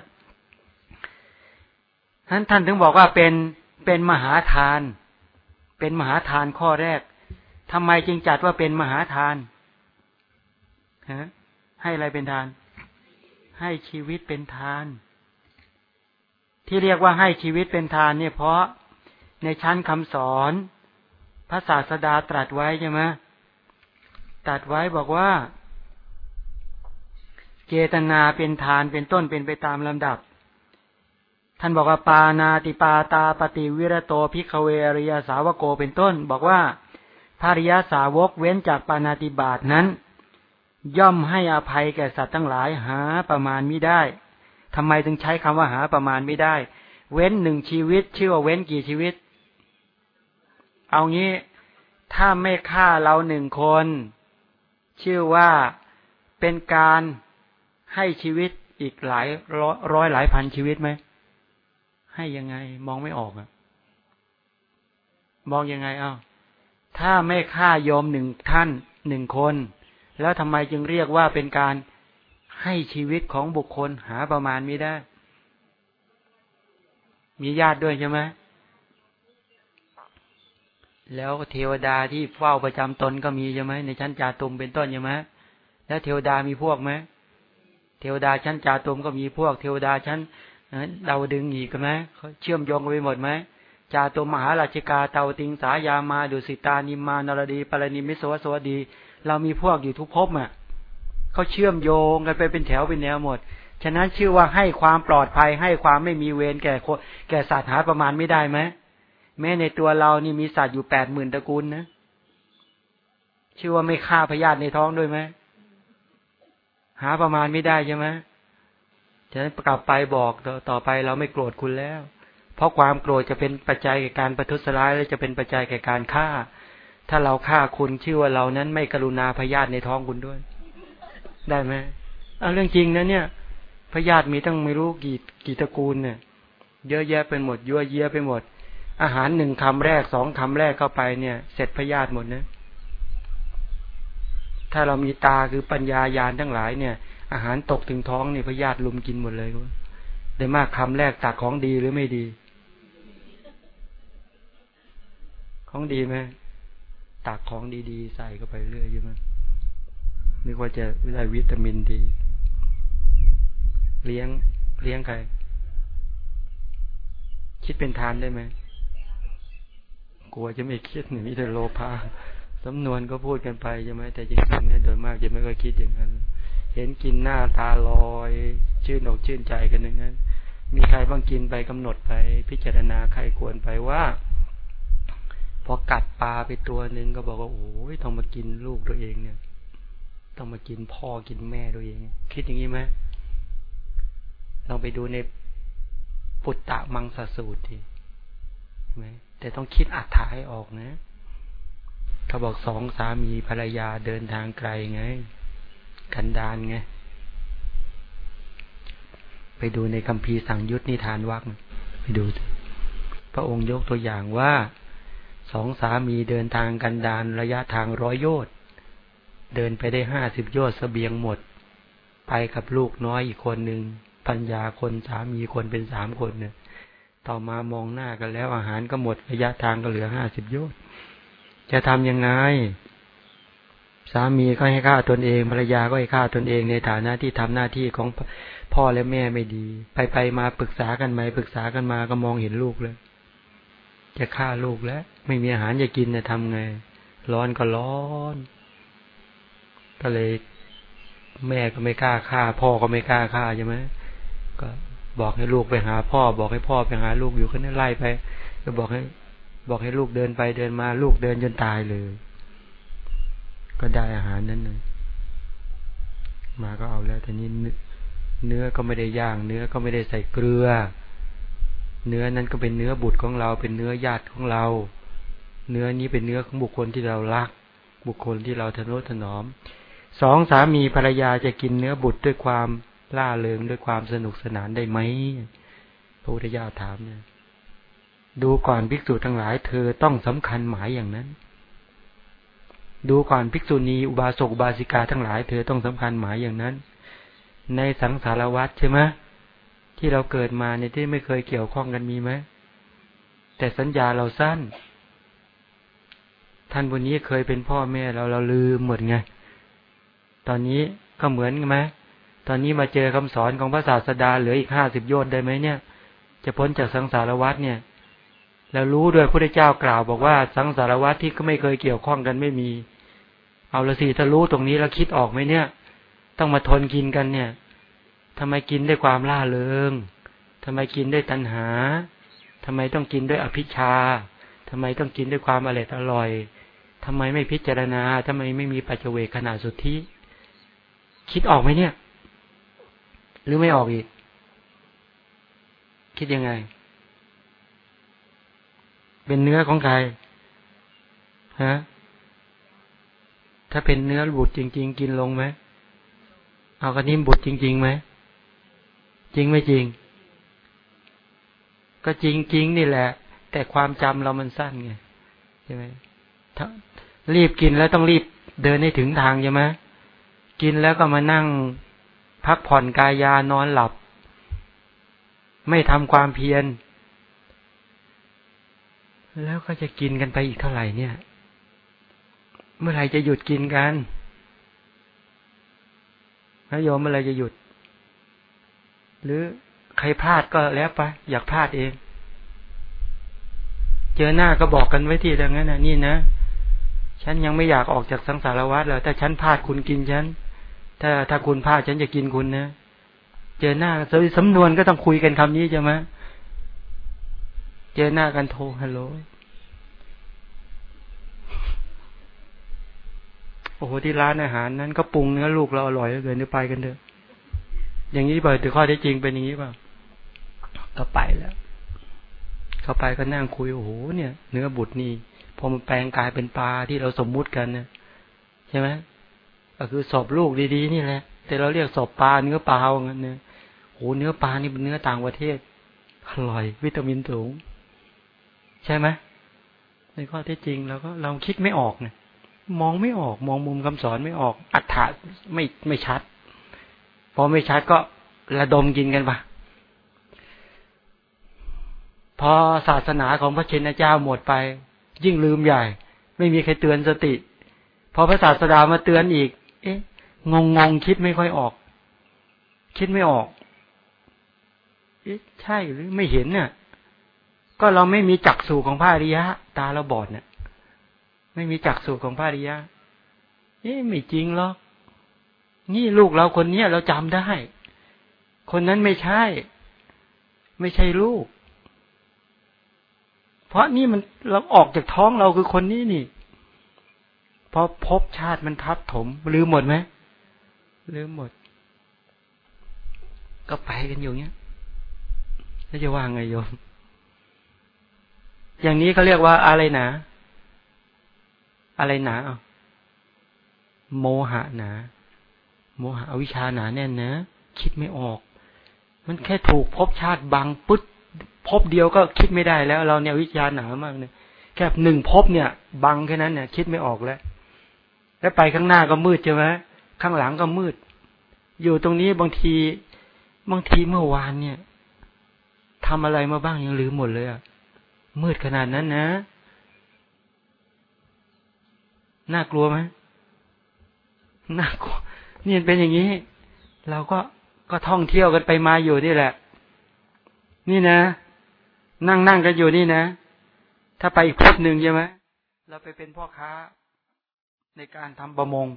ท่านท่านถึงบอกว่าเป็นเป็นมหาทาน เป็นมหาทานข้อแรกทำไมจึงจัดว่าเป็นมหาทานฮะให้อะไรเป็นทาน ให้ชีวิตเป็นทาน ที่เรียกว่าให้ชีวิตเป็นทาน เนี่ยเพราะในชั้นคำสอนพระศาสดาตรัสไว้ใช่ไหมตรัสไว้บอกว่า เจตนาเป็นทานเป็นต้นเป็นไปตามลำดับ ท่านบอกว่าปานาติปาตาปฏิวิรโตพิกเวริยสาวโกเป็นต้น บอกว่าภริยาสาวกเว้นจากปานาติบาตนั้น ย่อมให้อภัยแก่สัตว์ทั้งหลายหาประมาณไม่ได้ทำไมถึงใช้คำว่าหาประมาณไม่ได้ เว้นหนึ่งชีวิตชื่อว่าเว้นกี่ชีวิต เอางี้ถ้าไม่ฆ่าเราหนึ่งคน ชื่อว่าเป็นการให้ชีวิตอีกหลายร้อยหลายพันชีวิตไหม ให้ยังไง มองไม่ออกอะมองยังไงเอ้าถ้าไม่ฆ่าโยมหนึ่งท่านหนึ่งคน แล้วทำไมจึงเรียกว่าเป็นการให้ชีวิตของบุคคลหาประมาณไม่ได้ มีญาติด้วยใช่ไหมแล้วเทวดาที่เฝ้าประจำตนก็มีใช่ไหมในชั้นจาตุมเป็นต้นใช่ไหมแล้วเทวดามีพวกไหมเทวดาชั้นจาตุมก็มีพวก เทวดาชั้น เดาดึงอีกไหมเขาเชื่อมโยงไปหมดไหมจาตุมมหาราชิกาเตาติงสายามาดุสิตานิมานรดีปรณิมิสวสวดี เรามีพวกอยู่ทุกภพอะเขาเชื่อมโยงกันไปเป็นแถวเป็นแนวหมด ฉะนั้นชื่อว่าให้ความปลอดภัยให้ความไม่มีเวรแก่แก่สัตว์หาประมาณไม่ได้ไหมแม้ในตัวเรานี่มีสัตว์อยู่แปดหมื่นตระกูลนะชื่อว่าไม่ฆ่าพยาธิในท้องด้วยไหมหาประมาณไม่ได้ใช่ไหม ฉะนั้นกลับไปบอกต่อไปเราไม่โกรธคุณแล้ว เพราะความโกรธจะเป็นปัจจัยแก่การประทุษร้ายและจะเป็นปัจจัยแก่การฆ่า ถ้าเราฆ่าคุณชื่อว่าเรานั้นไม่กรุณาพยาธิในท้องคุณด้วย ได้ไหมเอาเรื่องจริงนะเนี่ยพยาธิมีตั้งไม่รู้กี่กี่ตระกูลเนี่ย เยอะแยะเป็นหมดยั่วเยียไปหมด อาหารหนึ่งคำแรกสองคำแรกเข้าไปเนี่ย เสร็จพยาธิหมดนะถ้าเรามีตาคือปัญญายาณทั้งหลายเนี่ย อาหารตกถึงท้องนี่พยาธิลุมกินหมดเลยได้มากคำแรกตักของดีหรือไม่ดี ของดีไหมตักของดีๆ ใส่เข้าไปเรื่อยใช่ไหมนึกว่าจะได้วิตามินดี เลี้ยง เลี้ยงใคร คิดเป็นทานได้ไหมกลัวจะไม่คิดหนีแต่โลภะสำนวนก็พูดกันไปใช่ไหมแต่จริงๆเนี่ยโดยมากจะไม่ค่อยคิดอย่างนั้น เห็นกินหน้าตาลอย ชื่นอกชื่นใจกันอย่างนั้น มีใครบ้างกินไปกำหนดไป พิจารณาใครควรไปว่าพอกัดปลาไปตัวหนึ่งก็บอกว่าโอ้ยต้องมากินลูกตัวเองเนี่ย ต้องมากินพ่อกินแม่ตัวเอง คิดอย่างนี้ไหมลองไปดูในปุตตะมังสสูตรทีไหมแต่ต้องคิดอัดถ่ายออกนะ เขาบอกสองสามีภรรยาเดินทางไกลไง กันดานไง ไปดูในคัมภีร์สั่งยุทธนิทานวักไปดู พระองค์ยกตัวอย่างว่าสองสามีเดินทางกันดานระยะทางร้อยโยชน์เดินไปได้ห้าสิบโยชน์เสบียงหมด ไปกับลูกน้อยอีกคนหนึ่งปัญญาคนสามีคนเป็นสามคนเนี่ย ต่อมามองหน้ากันแล้วอาหารก็หมดระยะทางก็เหลือห้าสิบโยชน์จะทำยังไง สามีก็ให้ฆ่าตนเองภรรยาก็ให้ฆ่าตนเองในฐานะที่ทำหน้าที่ของพ่อและแม่ไม่ดี ไปไปมาปรึกษากันไหมปรึกษากันมาก็มองเห็นลูกเลย จะฆ่าลูกแล้ว ไม่มีอาหารจะกินจะทำไง ร้อนก็ร้อน ก็เลย แม่ก็ไม่กล้าฆ่า พ่อก็ไม่กล้าฆ่าใช่ไหมก็บอกให้ลูกไปหา พ่อ บอกให้พ่อไปหาลูกอยู่คนนั้นไล่ไป ก็บอกให้ บอกให้ลูกเดินไปเดินมา ลูกเดินจนตายเลย ก็ได้อาหารนั้นเลยมาก็เอาแล้วแต่นี้เนื้อก็ไม่ได้ย่าง เนื้อก็ไม่ได้ใส่เกลือ เนื้อนั้นก็เป็นเนื้อบุตรของเรา เป็นเนื้อญาติของเรา เนื้อนี้เป็นเนื้อของบุคคลที่เรารัก บุคคลที่เราทนุถนอมสองสามีภรรยาจะกินเนื้อบุตรด้วยความล่าเริงด้วยความสนุกสนานได้ไหมพระพุทธเจ้าถามเนี่ยดูก่อนภิกษุทั้งหลาย เธอต้องสำคัญหมายอย่างนั้น ดูก่อนภิกษุณีอุบาสกอุบาสิกาทั้งหลายเธอต้องสำคัญหมายอย่างนั้น ในสังสารวัตรใช่ไหมที่เราเกิดมาเนี่ยที่ไม่เคยเกี่ยวข้องกันมีไหมแต่สัญญาเราสั้น ท่านบนนี้เคยเป็นพ่อแม่เราเราลืมหมดไงตอนนี้ก็เหมือนไหมตอนนี้มาเจอคำสอนของพระศาสดาเหลืออีกห้าสิบโยชน์ได้ไหมเนี่ย จะพ้นจากสังสารวัฏเนี่ย แล้วรู้โดยพระเจ้ากล่าวบอกว่าสังสารวัฏที่ก็ไม่เคยเกี่ยวข้องกันไม่มี เอาละสิถ้ารู้ตรงนี้แล้วคิดออกไหมเนี่ย ต้องมาทนกินกันเนี่ยทำไมกินด้วยความล่าเริงทำไมกินด้วยตัณหาทำไมต้องกินด้วยอภิชาทำไมต้องกินด้วยความอร่อยอร่อยทำไมไม่พิจารณาทำไมไม่มีปัจเจเวขนาสุดที่คิดออกไหมเนี่ย หรือไม่ออกอีก คิดยังไง เป็นเนื้อของใครฮะถ้าเป็นเนื้อบุตรจริง ๆ กินลงไหมเอากระนิ่มบุตรจริงๆไหมจริงไม่จริง ก็จริงๆนี่แหละ แต่ความจำเรามันสั้นไงใช่ไหมรีบกินแล้วต้องรีบเดินให้ถึงทางใช่ไหมกินแล้วก็มานั่งพักผ่อนกายยานอนหลับ ไม่ทำความเพียร แล้วก็จะกินกันไปอีกเท่าไหร่เนี่ย เมื่อไหร่จะหยุดกินกันพระโยมเมื่อไหร่จะหยุด หรือใครพลาดก็แล้วไป อยากพลาดเอง เจอหน้าก็บอกกันไว้ที่ดังนั้นนะนี่นะฉันยังไม่อยากออกจากสังสารวัฏแล้วแต่ฉันพลาดคุณกินฉันถ้าถ้าคุณพลาดฉันจะกินคุณนะเจอหน้าสำนวนก็ต้องคุยกันคำนี้ใช่ไหม จอหน้ากันโทรฮัลโหล โอ้โหที่ร้านอาหารนั้นก็ปรุงเนื้อลูกเราอร่อยเกินไปกันเถอะ อย่างนี้เปิดถือข้อได้จริงเป็นอย่างนี้ป่ะก็ไปแล้ว เข้าไปก็นั่งคุยโอ้โหเนี่ย เนื้อบุตรนี่พอมันแปลงกายเป็นปลาที่เราสมมุติกันเนี่ยใช่ไหมก็คือศพลูกดีๆนี่แหละ แต่เราเรียกศพปลาเนื้อปลาอย่างนั้นเนี่ยโหเนื้อปลานี่เป็นเนื้อต่างประเทศอร่อย วิตามินสูง ใช่ไหมในข้อที่จริงเราก็เราคิดไม่ออกเนี่ยมองไม่ออก มองมุมคำสอนไม่ออก อัฏฐะไม่ไม่ชัด พอไม่ชัดก็ระดมกินกันปะพอศาสนาของพระเชนเจ้าหมดไป ยิ่งลืมใหญ่ ไม่มีใครเตือนสติ พอพระศาสดามาเตือนอีก เอ๊ะ งงงงคิดไม่ค่อยออก คิดไม่ออก เอ๊ะ ใช่หรือไม่เห็นเนี่ย ก็เราไม่มีจักสูของพระอริยะ ตาเราบอดเนี่ยไม่มีจักสูของพระอริยะเอ๊ะไม่จริงหรอกนี่ลูกเราคนเนี้ยเราจำได้ คนนั้นไม่ใช่ ไม่ใช่ลูก เพราะนี่มันเราออกจากท้องเราคือคนนี้นี่พราะพบชาติมันทับถมลืมหมดไหมลืมหมด ก็ไปกันอยู่เนี้ยแล้วจะว่าไงโยม อย่างนี้เขาเรียกว่าอะไรหนา อะไรหนาอะโมหะหนา โมหะอวิชชาหนาแน่นนะ คิดไม่ออก มันแค่ถูกพบชาติบังปุ๊บพบเดียวก็คิดไม่ได้แล้ว เราเนี่ยวิชาหนามากเนี่ยแค่หนึ่งพบเนี่ย บังแค่นั้นเนี่ย คิดไม่ออกแล้ว แล้วไปข้างหน้าก็มืดใช่ไหมข้างหลังก็มืด อยู่ตรงนี้บางทีบางทีเมื่อวานเนี่ยทำอะไรมาบ้างยังลืมหมดเลยอะ มืดขนาดนั้นนะ น่ากลัวไหมน่ากลัวนี่เป็นอย่างนี้ เราก็ก็ท่องเที่ยวกันไปมาอยู่นี่แหละ นี่นะ นั่งนั่งกันอยู่นี่นะ ถ้าไปอีกภพหนึ่งใช่ไหมเราไปเป็นพ่อค้า ในการทำประมง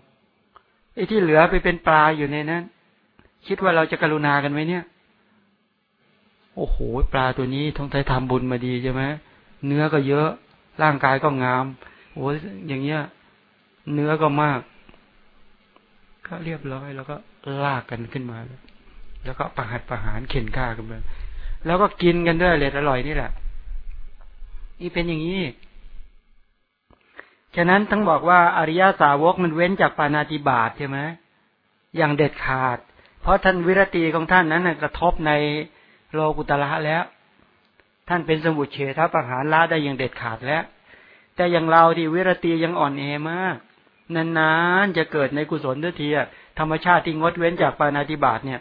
ไอ้ที่เหลือไปเป็นปลาอยู่ในนั้น คิดว่าเราจะกรุณากันไหมเนี่ย โอ้โหปลาตัวนี้ท้องไทยทำบุญมาดีใช่ไหมเนื้อก็เยอะ ร่างกายก็งามโอ้ยอย่างเงี้ย เนื้อก็มาก ก็เรียบร้อยแล้วก็ลากกันขึ้นมา แล้วก็ประหัดประหารเข็นฆ่ากันไปแล้วก็กินกันด้วยเลยอร่อยนี่แหละ นี่เป็นอย่างนี้ ฉะนั้นทั้งบอกว่าอริยาสาวกมันเว้นจากปานาติบาตใช่ไหมอย่างเด็ดขาด เพราะท่านวิรตีของท่านนั้นกระทบใน โลกุตละแล้ว ท่านเป็นสมุทเฉทประหารละได้อย่างเด็ดขาดแล้ว แต่อย่างเราที่วิรตียังอ่อนแอมาก นานๆจะเกิดในกุศลด้วยทีธรรมชาติที่งดเว้นจากปานาติบาตเนี่ย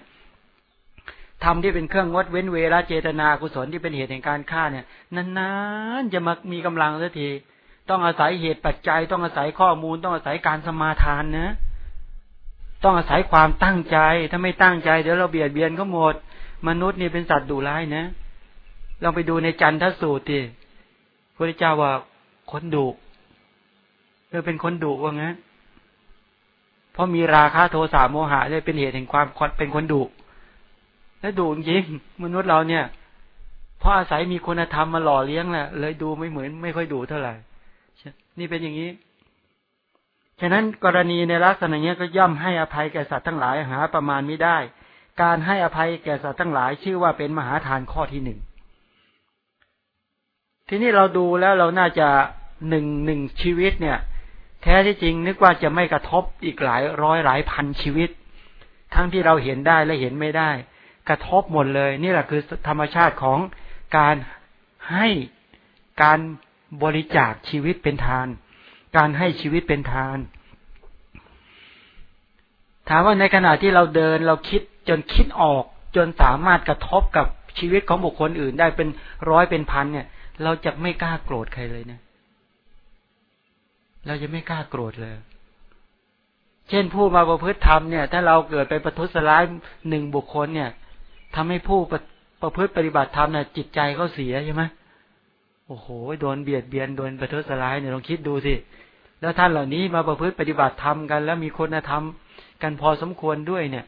ทำที่เป็นเครื่องงดเว้นเวลาเจตนากุศลที่เป็นเหตุแห่งการฆ่าเนี่ยนานๆจะมามีกำลังสักที ต้องอาศัยเหตุปัจจัย ต้องอาศัยข้อมูล ต้องอาศัยการสมาทานนะ ต้องอาศัยความตั้งใจ ถ้าไม่ตั้งใจเดี๋ยวเราเบียดเบียนก็หมด มนุษย์นี่เป็นสัตว์ดุร้ายนะลองไปดูในจันทสูตรดิพระเจ้าว่าคนดุเออเป็นคนดุว่างั้นเพราะมีราคะโทสะโมหะเลยเป็นเหตุแห่งความเป็นคนดุแล้วดูจริงมนุษย์เราเนี่ยเพราะอาศัยมีคุณธรรมมาหล่อเลี้ยงแหละเลยดูไม่เหมือนไม่ค่อยดูเท่าไหร่นี่เป็นอย่างนี้ฉะนั้นกรณีในลักษณะนี้ก็ย่อมให้อภัยแก่สัตว์ทั้งหลายหาประมาณไม่ได้ การให้อภัยแก่สัตว์ทั้งหลาย ชื่อว่าเป็นมหาทานข้อที่หนึ่งทีนี้เราดูแล้วเราน่าจะหนึ่งหนึ่งชีวิตเนี่ย แท้ที่จริงนึกว่าจะไม่กระทบอีกหลายร้อยหลายพันชีวิต ทั้งที่เราเห็นได้และเห็นไม่ได้ กระทบหมดเลย นี่แหละคือธรรมชาติของการให้การบริจาคชีวิตเป็นทาน การให้ชีวิตเป็นทาน ถามว่าในขณะที่เราเดินเราคิด จนคิดออก จนสามารถกระทบกับชีวิตของบุคคลอื่นได้เป็นร้อยเป็นพันเนี่ย เราจะไม่กล้าโกรธใครเลยเนะเราจะไม่กล้าโกรธเลย เช่นผู้มาประพฤติธรรมเนี่ย ถ้าเราเกิดไปประทุษร้ายหนึ่งบุคคลเนี่ยทำให้ผู้ประประพฤติปฏิบัติธรรมเนี่ยจิตใจเขาเสียใช่ไหมโอ้โหโดนเบียดเบียนโดนประทุษร้ายเนี่ยลองคิดดูสิแล้วท่านเหล่านี้มาประพฤติปฏิบัติธรรมกัน แล้วมีคุณธรรมกันพอสมควรด้วยเนี่ย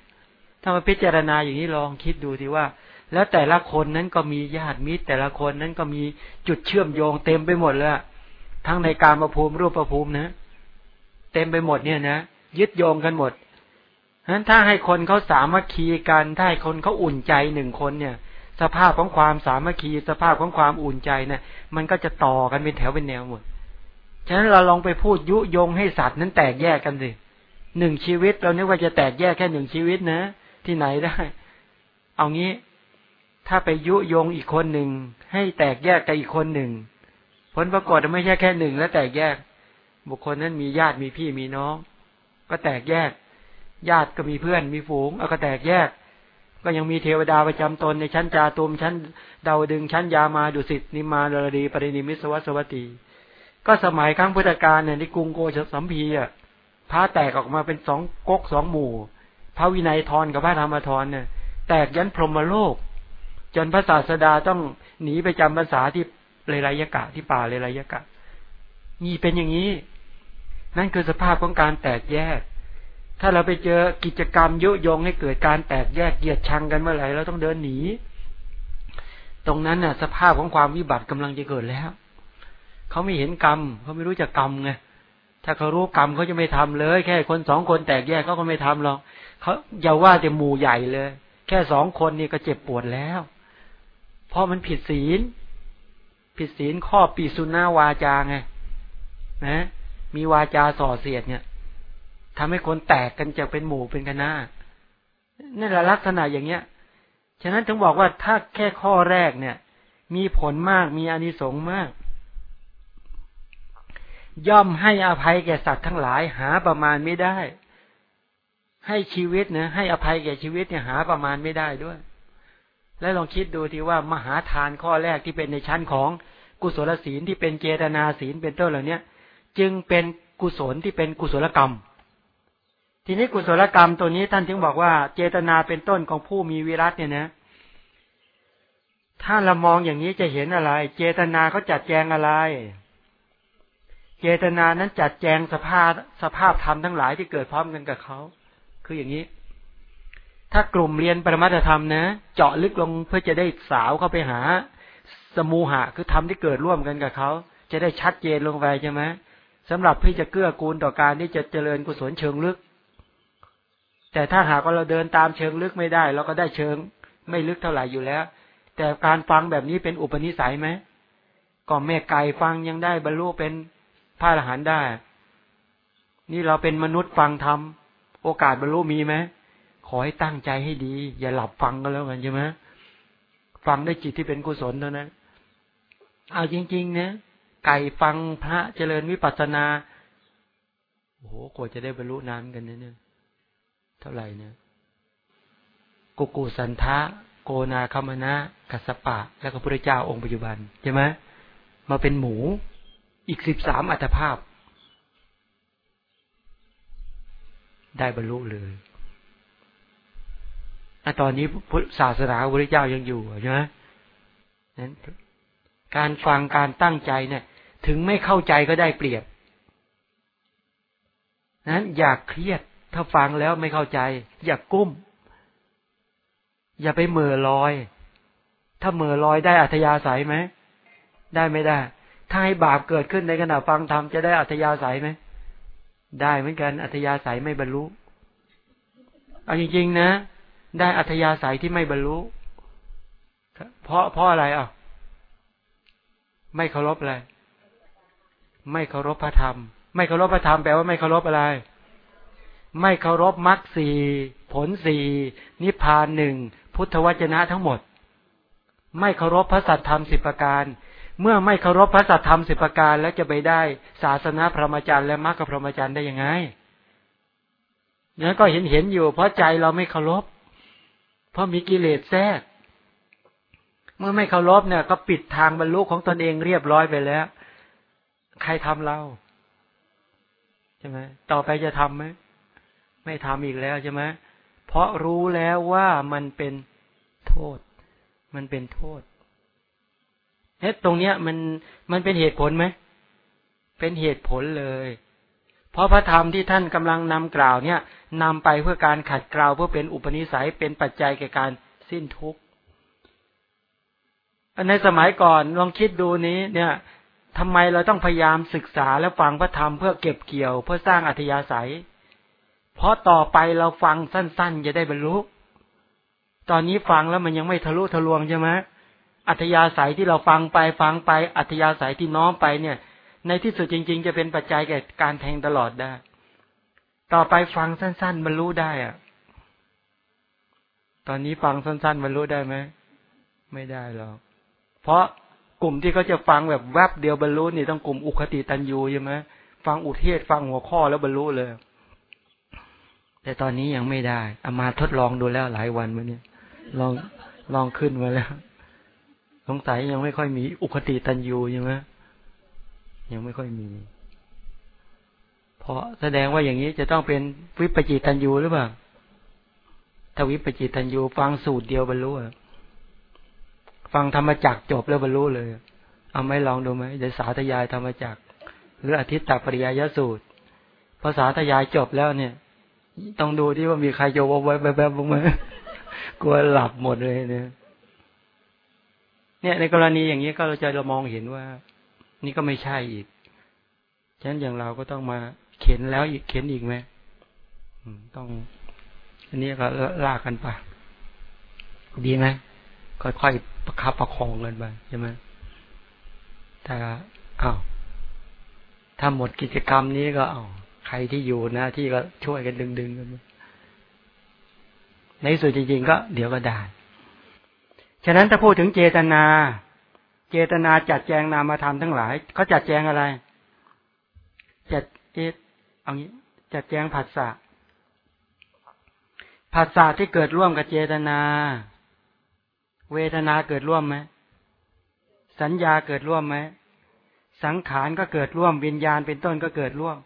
ถ้ามาพิจารณาอย่างนี้ลองคิดดูสิว่า แล้วแต่ละคนนั้นก็มีญาติมิตร แต่ละคนนั้นก็มีจุดเชื่อมโยงเต็มไปหมดเลยทั้งในการมาภูมิรูปประภูมินะ เต็มไปหมดเนี่ยนะยึดโยงกันหมดฉะนั้นถ้าให้คนเขาสามัคคีกันถ้าให้คนเขาอุ่นใจหนึ่งคนเนี่ย สภาพของความสามัคคี สภาพของความอุ่นใจเนี่ย มันก็จะต่อกันเป็นแถวเป็นแนวหมดฉะนั้นเราลองไปพูดยุยงให้สัตว์นั้นแตกแยกกันสิหนึ่งชีวิตเราเนึกว่าจะแตกแยกแค่หนึ่งชีวิตนะ ที่ไหนได้ เอางี้ ถ้าไปยุยงอีกคนหนึ่ง ให้แตกแยกกับอีกคนหนึ่ง ผลปรากฏไม่ใช่แค่หนึ่งแล้วแตกแยก บุคคลนั้นมีญาติมีพี่มีน้อง ก็แตกแยก ญาติก็มีเพื่อนมีฝูงเอาก็แตกแยก ก็ยังมีเทวดาประจำตนในชั้นจาตุมชั้นดาวดึงชั้นยามาดุสิตนิมาลดีปรินิมิสวัสวัตีก็สมัยครั้งพุทธกาลเนี่ยในกรุงโกชสัมพีอะพระแตกออกมาเป็นสองก๊กสองหมู่ พระวินัยทรกับพระธรรมทรเนี่ยแตกยันพรหมโลก จนพระศาสดาต้องหนีไปจำภาษาที่เลไลยกะที่ป่าเลไลยกะนี่เป็นอย่างนี้ นั่นคือสภาพของการแตกแยก ถ้าเราไปเจอกิจกรรมยุยงให้เกิดการแตกแยกเกียดชังกันเมื่อไหร่เราต้องเดินหนี ตรงนั้นน่ะ สภาพของความวิบัติกำลังจะเกิดแล้ว เขาไม่เห็นกรรมเขาไม่รู้จักกรรมไง ถ้าเขารู้กรรมเขาจะไม่ทำเลย แค่คนสองคนแตกแยกเขาก็ไม่ทำหรอกเขาอย่าว่าแต่หมู่ใหญ่เลย แค่สองคนนี่ก็เจ็บปวดแล้ว เพราะมันผิดศีล ผิดศีลข้อปีสุนาวาจาไงนะมีวาจาส่อเสียดเนี่ยทำให้คนแตกกันจะเป็นหมู่เป็นคณะนี่แหละลักษณะอย่างเนี้ย ฉะนั้นถึงบอกว่าถ้าแค่ข้อแรกเนี่ย มีผลมากมีอานิสงส์มาก ย่อมให้อภัยแก่สัตว์ทั้งหลายหาประมาณไม่ได้ ให้ชีวิตนะให้อภัยแก่ชีวิตเนี่ยหาประมาณไม่ได้ด้วย แล้วลองคิดดูที่ว่ามหาทานข้อแรกที่เป็นในชั้นของกุศลศีลที่เป็นเจตนาศีลเป็นต้นเหล่านี้จึงเป็นกุศลที่เป็นกุศลกรรม ทีนี้กุศลกรรมตัวนี้ท่านจึงบอกว่า เจตนาเป็นต้นของผู้มีวิรัตเนี่ยนะถ้าเรามองอย่างนี้จะเห็นอะไร เจตนาเขาจัดแจงอะไร เจตนานั้นจัดแจงสภาพสภาพธรรมทั้งหลายที่เกิดพร้อมกันกับเขาคืออย่างนี้ ถ้ากลุ่มเรียนปรมัตธรรมนะ เจาะลึกลงเพื่อจะได้สาวเข้าไปหา สมูหะคือธรรมที่เกิดร่วมกันกับเขาจะได้ชัดเจนลงไปใช่ไหมสำหรับที่จะเกื้อกูลต่อการที่จะเจริญกุศลเชิงลึก แต่ถ้าหากว่าเราเดินตามเชิงลึกไม่ได้เราก็ได้เชิงไม่ลึกเท่าไหร่อยู่แล้ว แต่การฟังแบบนี้เป็นอุปนิสัยไหมก็แม่ไก่ฟังยังได้บรรลุเป็น พระอรหันต์ได้ นี่เราเป็นมนุษย์ฟังทำโอกาสบรรลุมีไหมขอให้ตั้งใจให้ดี อย่าหลับฟังก็แล้วกันใช่ไหมฟังด้วยจิตที่เป็นกุศลเท่านั้น เอาจริงๆนะไก่ฟังพระเจริญวิปัสนาโอ้โหกว่าจะได้บรรลุนานกันเนี่ยเท่าไหร่เนี่ยกุกุสันทะโกนาคมนะกัสปะ แล้วก็พระเจ้าองค์ปัจจุบันใช่ไหมมาเป็นหมู อีกสิบสามอัตภาพ ได้บรรลุเลยอตอนนี้พุทธศาสนาพระเจ้ายังอยู่ใช่ไหมนั้นการฟังการตั้งใจเนี่ย ถึงไม่เข้าใจก็ได้เปรียบ นั้นอย่าเครียด ถ้าฟังแล้วไม่เข้าใจ อย่ากุ้ม อย่าไปเมื่อลอย ถ้าเมื่อลอยได้อัธยาศัยไหม ได้ไม่ได้ ถ้าให้บาปเกิดขึ้นในขณะฟังธรรมจะได้อัธยาศัยไหม ได้เหมือนกันอัธยาศัยไม่บรรลุเอาจริงๆนะ ได้อัธยาศัยที่ไม่บรรลุเพราะเพราะอะไรอะ ไม่เคารพอะไร ไม่เคารพพระธรรม ไม่เคารพพระธรรมแปลว่าไม่เคารพอะไร ไม่เคารพมรรคสี่ผลสี่นิพพานหนึ่งพุทธวจนะทั้งหมด ไม่เคารพพระสัตธรรมสิบประการ เมื่อไม่เคารพพระสัตธรรมสิบประการแล้วจะไปได้ศาสนาพระมจารย์และมรรคพระมจารย์ได้ยังไงนั้นก็เห็นเห็นอยู่ เพราะใจเราไม่เคารพเพราะมีกิเลสแทรก เมื่อไม่เคารพเนี่ย ก็ปิดทางบรรลุของตนเองเรียบร้อยไปแล้ว ใครทำเราใช่ไหมต่อไปจะทํำไหมไม่ทำอีกแล้วใช่ไหมเพราะรู้แล้วว่ามันเป็นโทษ มันเป็นโทษ เอ๊ะตรงเนี้ยมันมันเป็นเหตุผลไหมเป็นเหตุผลเลย เพราะพระธรรมที่ท่านกำลังนำกล่าวเนี่ยนำไปเพื่อการขัดเกลาเพื่อเป็นอุปนิสัยเป็นปัจจัยแก่การสิ้นทุกข์ในสมัยก่อนลองคิดดูนี้ เนี่ยทำไมเราต้องพยายามศึกษาและฟังพระธรรมเพื่อเก็บเกี่ยว เพื่อสร้างอัธยาศัย เพราะต่อไปเราฟังสั้น ๆ จะได้บรรลุตอนนี้ฟังแล้วมันยังไม่ทะลุทะลวงใช่ไหม อัธยาศัยที่เราฟังไปฟังไป อัธยาศัยที่น้อมไปเนี่ย ในที่สุดจริง ๆ จะเป็นปัจจัยแก่การแทงตลอดได้ ต่อไปฟังสั้น ๆ บรรลุได้อะตอนนี้ฟังสั้น ๆ บรรลุได้ไหมไม่ได้หรอกเพราะกลุ่มที่เขาจะฟังแบบแวบเดียวบรรลุนี่ต้องกลุ่มอุคติตันยูใช่ไหมฟังอุเทศฟังหัวข้อแล้วบรรลุเลย แต่ตอนนี้ยังไม่ได้อามาทดลองดูแล้วหลายวันมาเนี่ยลองลองขึ้นมาแล้ว สงสัยยังไม่ค่อยมี อุคติตันยูใช่ไหมยังไม่ค่อยมี เพราะแสดงว่าอย่างนี้จะต้องเป็นวิปจิตันยูหรือเปล่าถ้าวิปจิตันยูฟังสูตรเดียวบรรลุอะฟังธรรมจักจบแล้วบรรลุเลย เอาไม่ลองดูไหมเดี๋ยวสาธยายธรรมจักหรืออาทิตตปริยยสูตรภาษาทยายจบแล้วเนี่ย ต้องดูที่ว่ามีใครโยบไว้แบบๆบ้างไหมกลัวหลับหมดเลยเนี่ย เนี่ยในกรณีอย่างนี้ก็เราจะเรามองเห็นว่า นี่ก็ไม่ใช่อีก ฉะนั้นอย่างเราก็ต้องมาเข็นแล้วอีกเข็นอีกไหมต้อง อันนี้ก็ลากกันไปดีไหมค่อยๆประคับประคองกันไปใช่ไหมถ้าอ้าวถ้าหมดกิจกรรมนี้ก็เอาใครที่อยู่นะที่ก็ช่วยกันดึงดึงกันในสุดจริงๆก็เดี๋ยวก็ได้ ฉะนั้นถ้าพูดถึงเจตนา เจตนาจัดแจงนามธรรมทั้งหลายเขาจัดแจงอะไร จัดเจตเอางี้ จัดแจงผัสสะผัสสะที่เกิดร่วมกับเจตนา เวทนาเกิดร่วมไหมสัญญาเกิดร่วมไหมสังขารก็เกิดร่วมวิญญาณเป็นต้นก็เกิดร่วม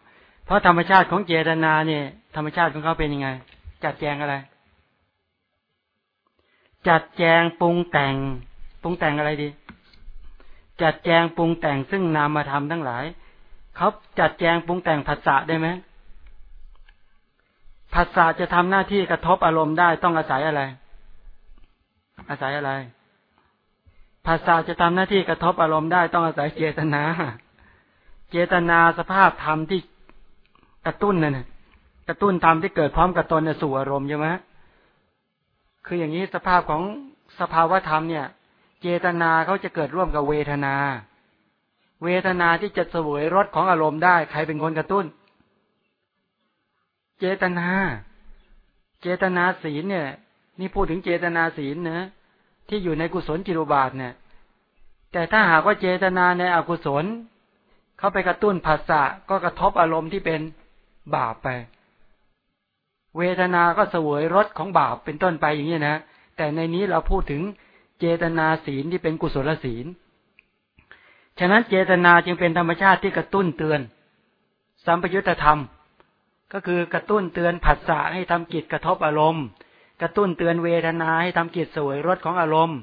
เพราะธรรมชาติของเจตนาเนี่ย ธรรมชาติของเขาเป็นยังไง จัดแจงอะไร จัดแจงปรุงแต่ง ปรุงแต่งอะไรดี จัดแจงปรุงแต่งซึ่งนามธรรมทั้งหลายเขาจัดแจงปรุงแต่งผัสสะได้ไหมผัสสะจะทำหน้าที่กระทบอารมณ์ได้ต้องอาศัยอะไร อาศัยอะไรภาษาจะทำหน้าที่กระทบอารมณ์ได้ต้องอาศัยเจตนา เจตนาสภาพธรรมที่กระตุ้นนั่นกระตุ้นธรรมที่เกิดพร้อมกับตนสู่อารมณ์ใช่ไหม คืออย่างนี้สภาพของสภาวธรรมเนี่ย เจตนาเขาจะเกิดร่วมกับเวทนา เวทนาที่จะเสวยรสของอารมณ์ได้ ใครเป็นคนกระตุ้น เจตนา เจตนาศีลเนี่ย นี่พูดถึงเจตนาศีลนะที่อยู่ในกุศลจิรุบาทเนี่ย แต่ถ้าหากว่าเจตนาในอกุศล เข้าไปกระตุ้นภาษะก็กระทบอารมณ์ที่เป็นบาปไป เวทนาก็เสวยรสของบาปเป็นต้นไปอย่างนี้นะแต่ในนี้เราพูดถึงเจตนาศีลที่เป็นกุศลศีล ฉะนั้นเจตนาจึงเป็นธรรมชาติที่กระตุ้นเตือน สัมปยุตธรรม ก็คือกระตุ้นเตือนผัสสะให้ทำกิจกระทบอารมณ์ กระตุ้นเตือนเวทนาให้ทำกิจสวยรสของอารมณ์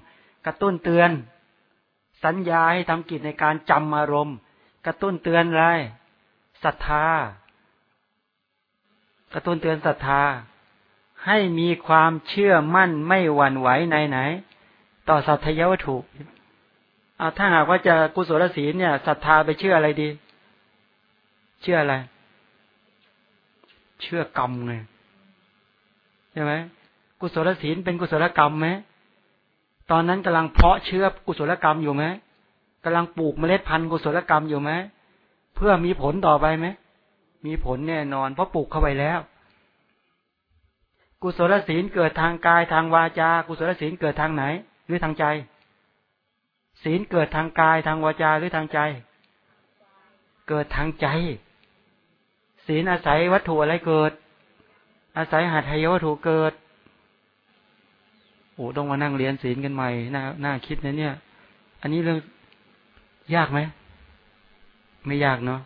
กระตุ้นเตือน สัญญาให้ทำกิจในการจำอารมณ์ กระตุ้นเตือนอะไรศรัทธา กระตุ้นเตือนศรัทธา ให้มีความเชื่อมั่นไม่หวั่นไหวในไหน ต่อสัตยวัตถุเอาถ้าหากว่าจะกุศลศีลเนี่ยศรัทธาไปเชื่ออะไรดี เชื่ออะไร เชื่อกรรมไงใช่ไหมกุศลศีลเป็นกุศลกรรมไหมตอนนั้นกำลังเพาะเชื้อกุศลกรรมอยู่ไหมกำลังปลูกเมล็ดพันธุ์กุศลกรรมอยู่ไหมเพื่อมีผลต่อไปไหม มีผลแน่นอน เพราะปลูกเข้าไปแล้ว กุศลศีลเกิดทางกายทางวาจา กุศลศีลเกิดทางไหน หรือทางใจ ศีลเกิดทางกายทางวาจาหรือทางใจ เกิดทางใจ ศีลอาศัยวัตถุอะไรเกิด อาศัยหัตถยวัตถุเกิดโอ้ต้องมานั่งเรียนศีลกันใหม่น่าน่าคิดนะเนี่ย อันนี้เรื่องยากไหม ไม่ยากเนาะ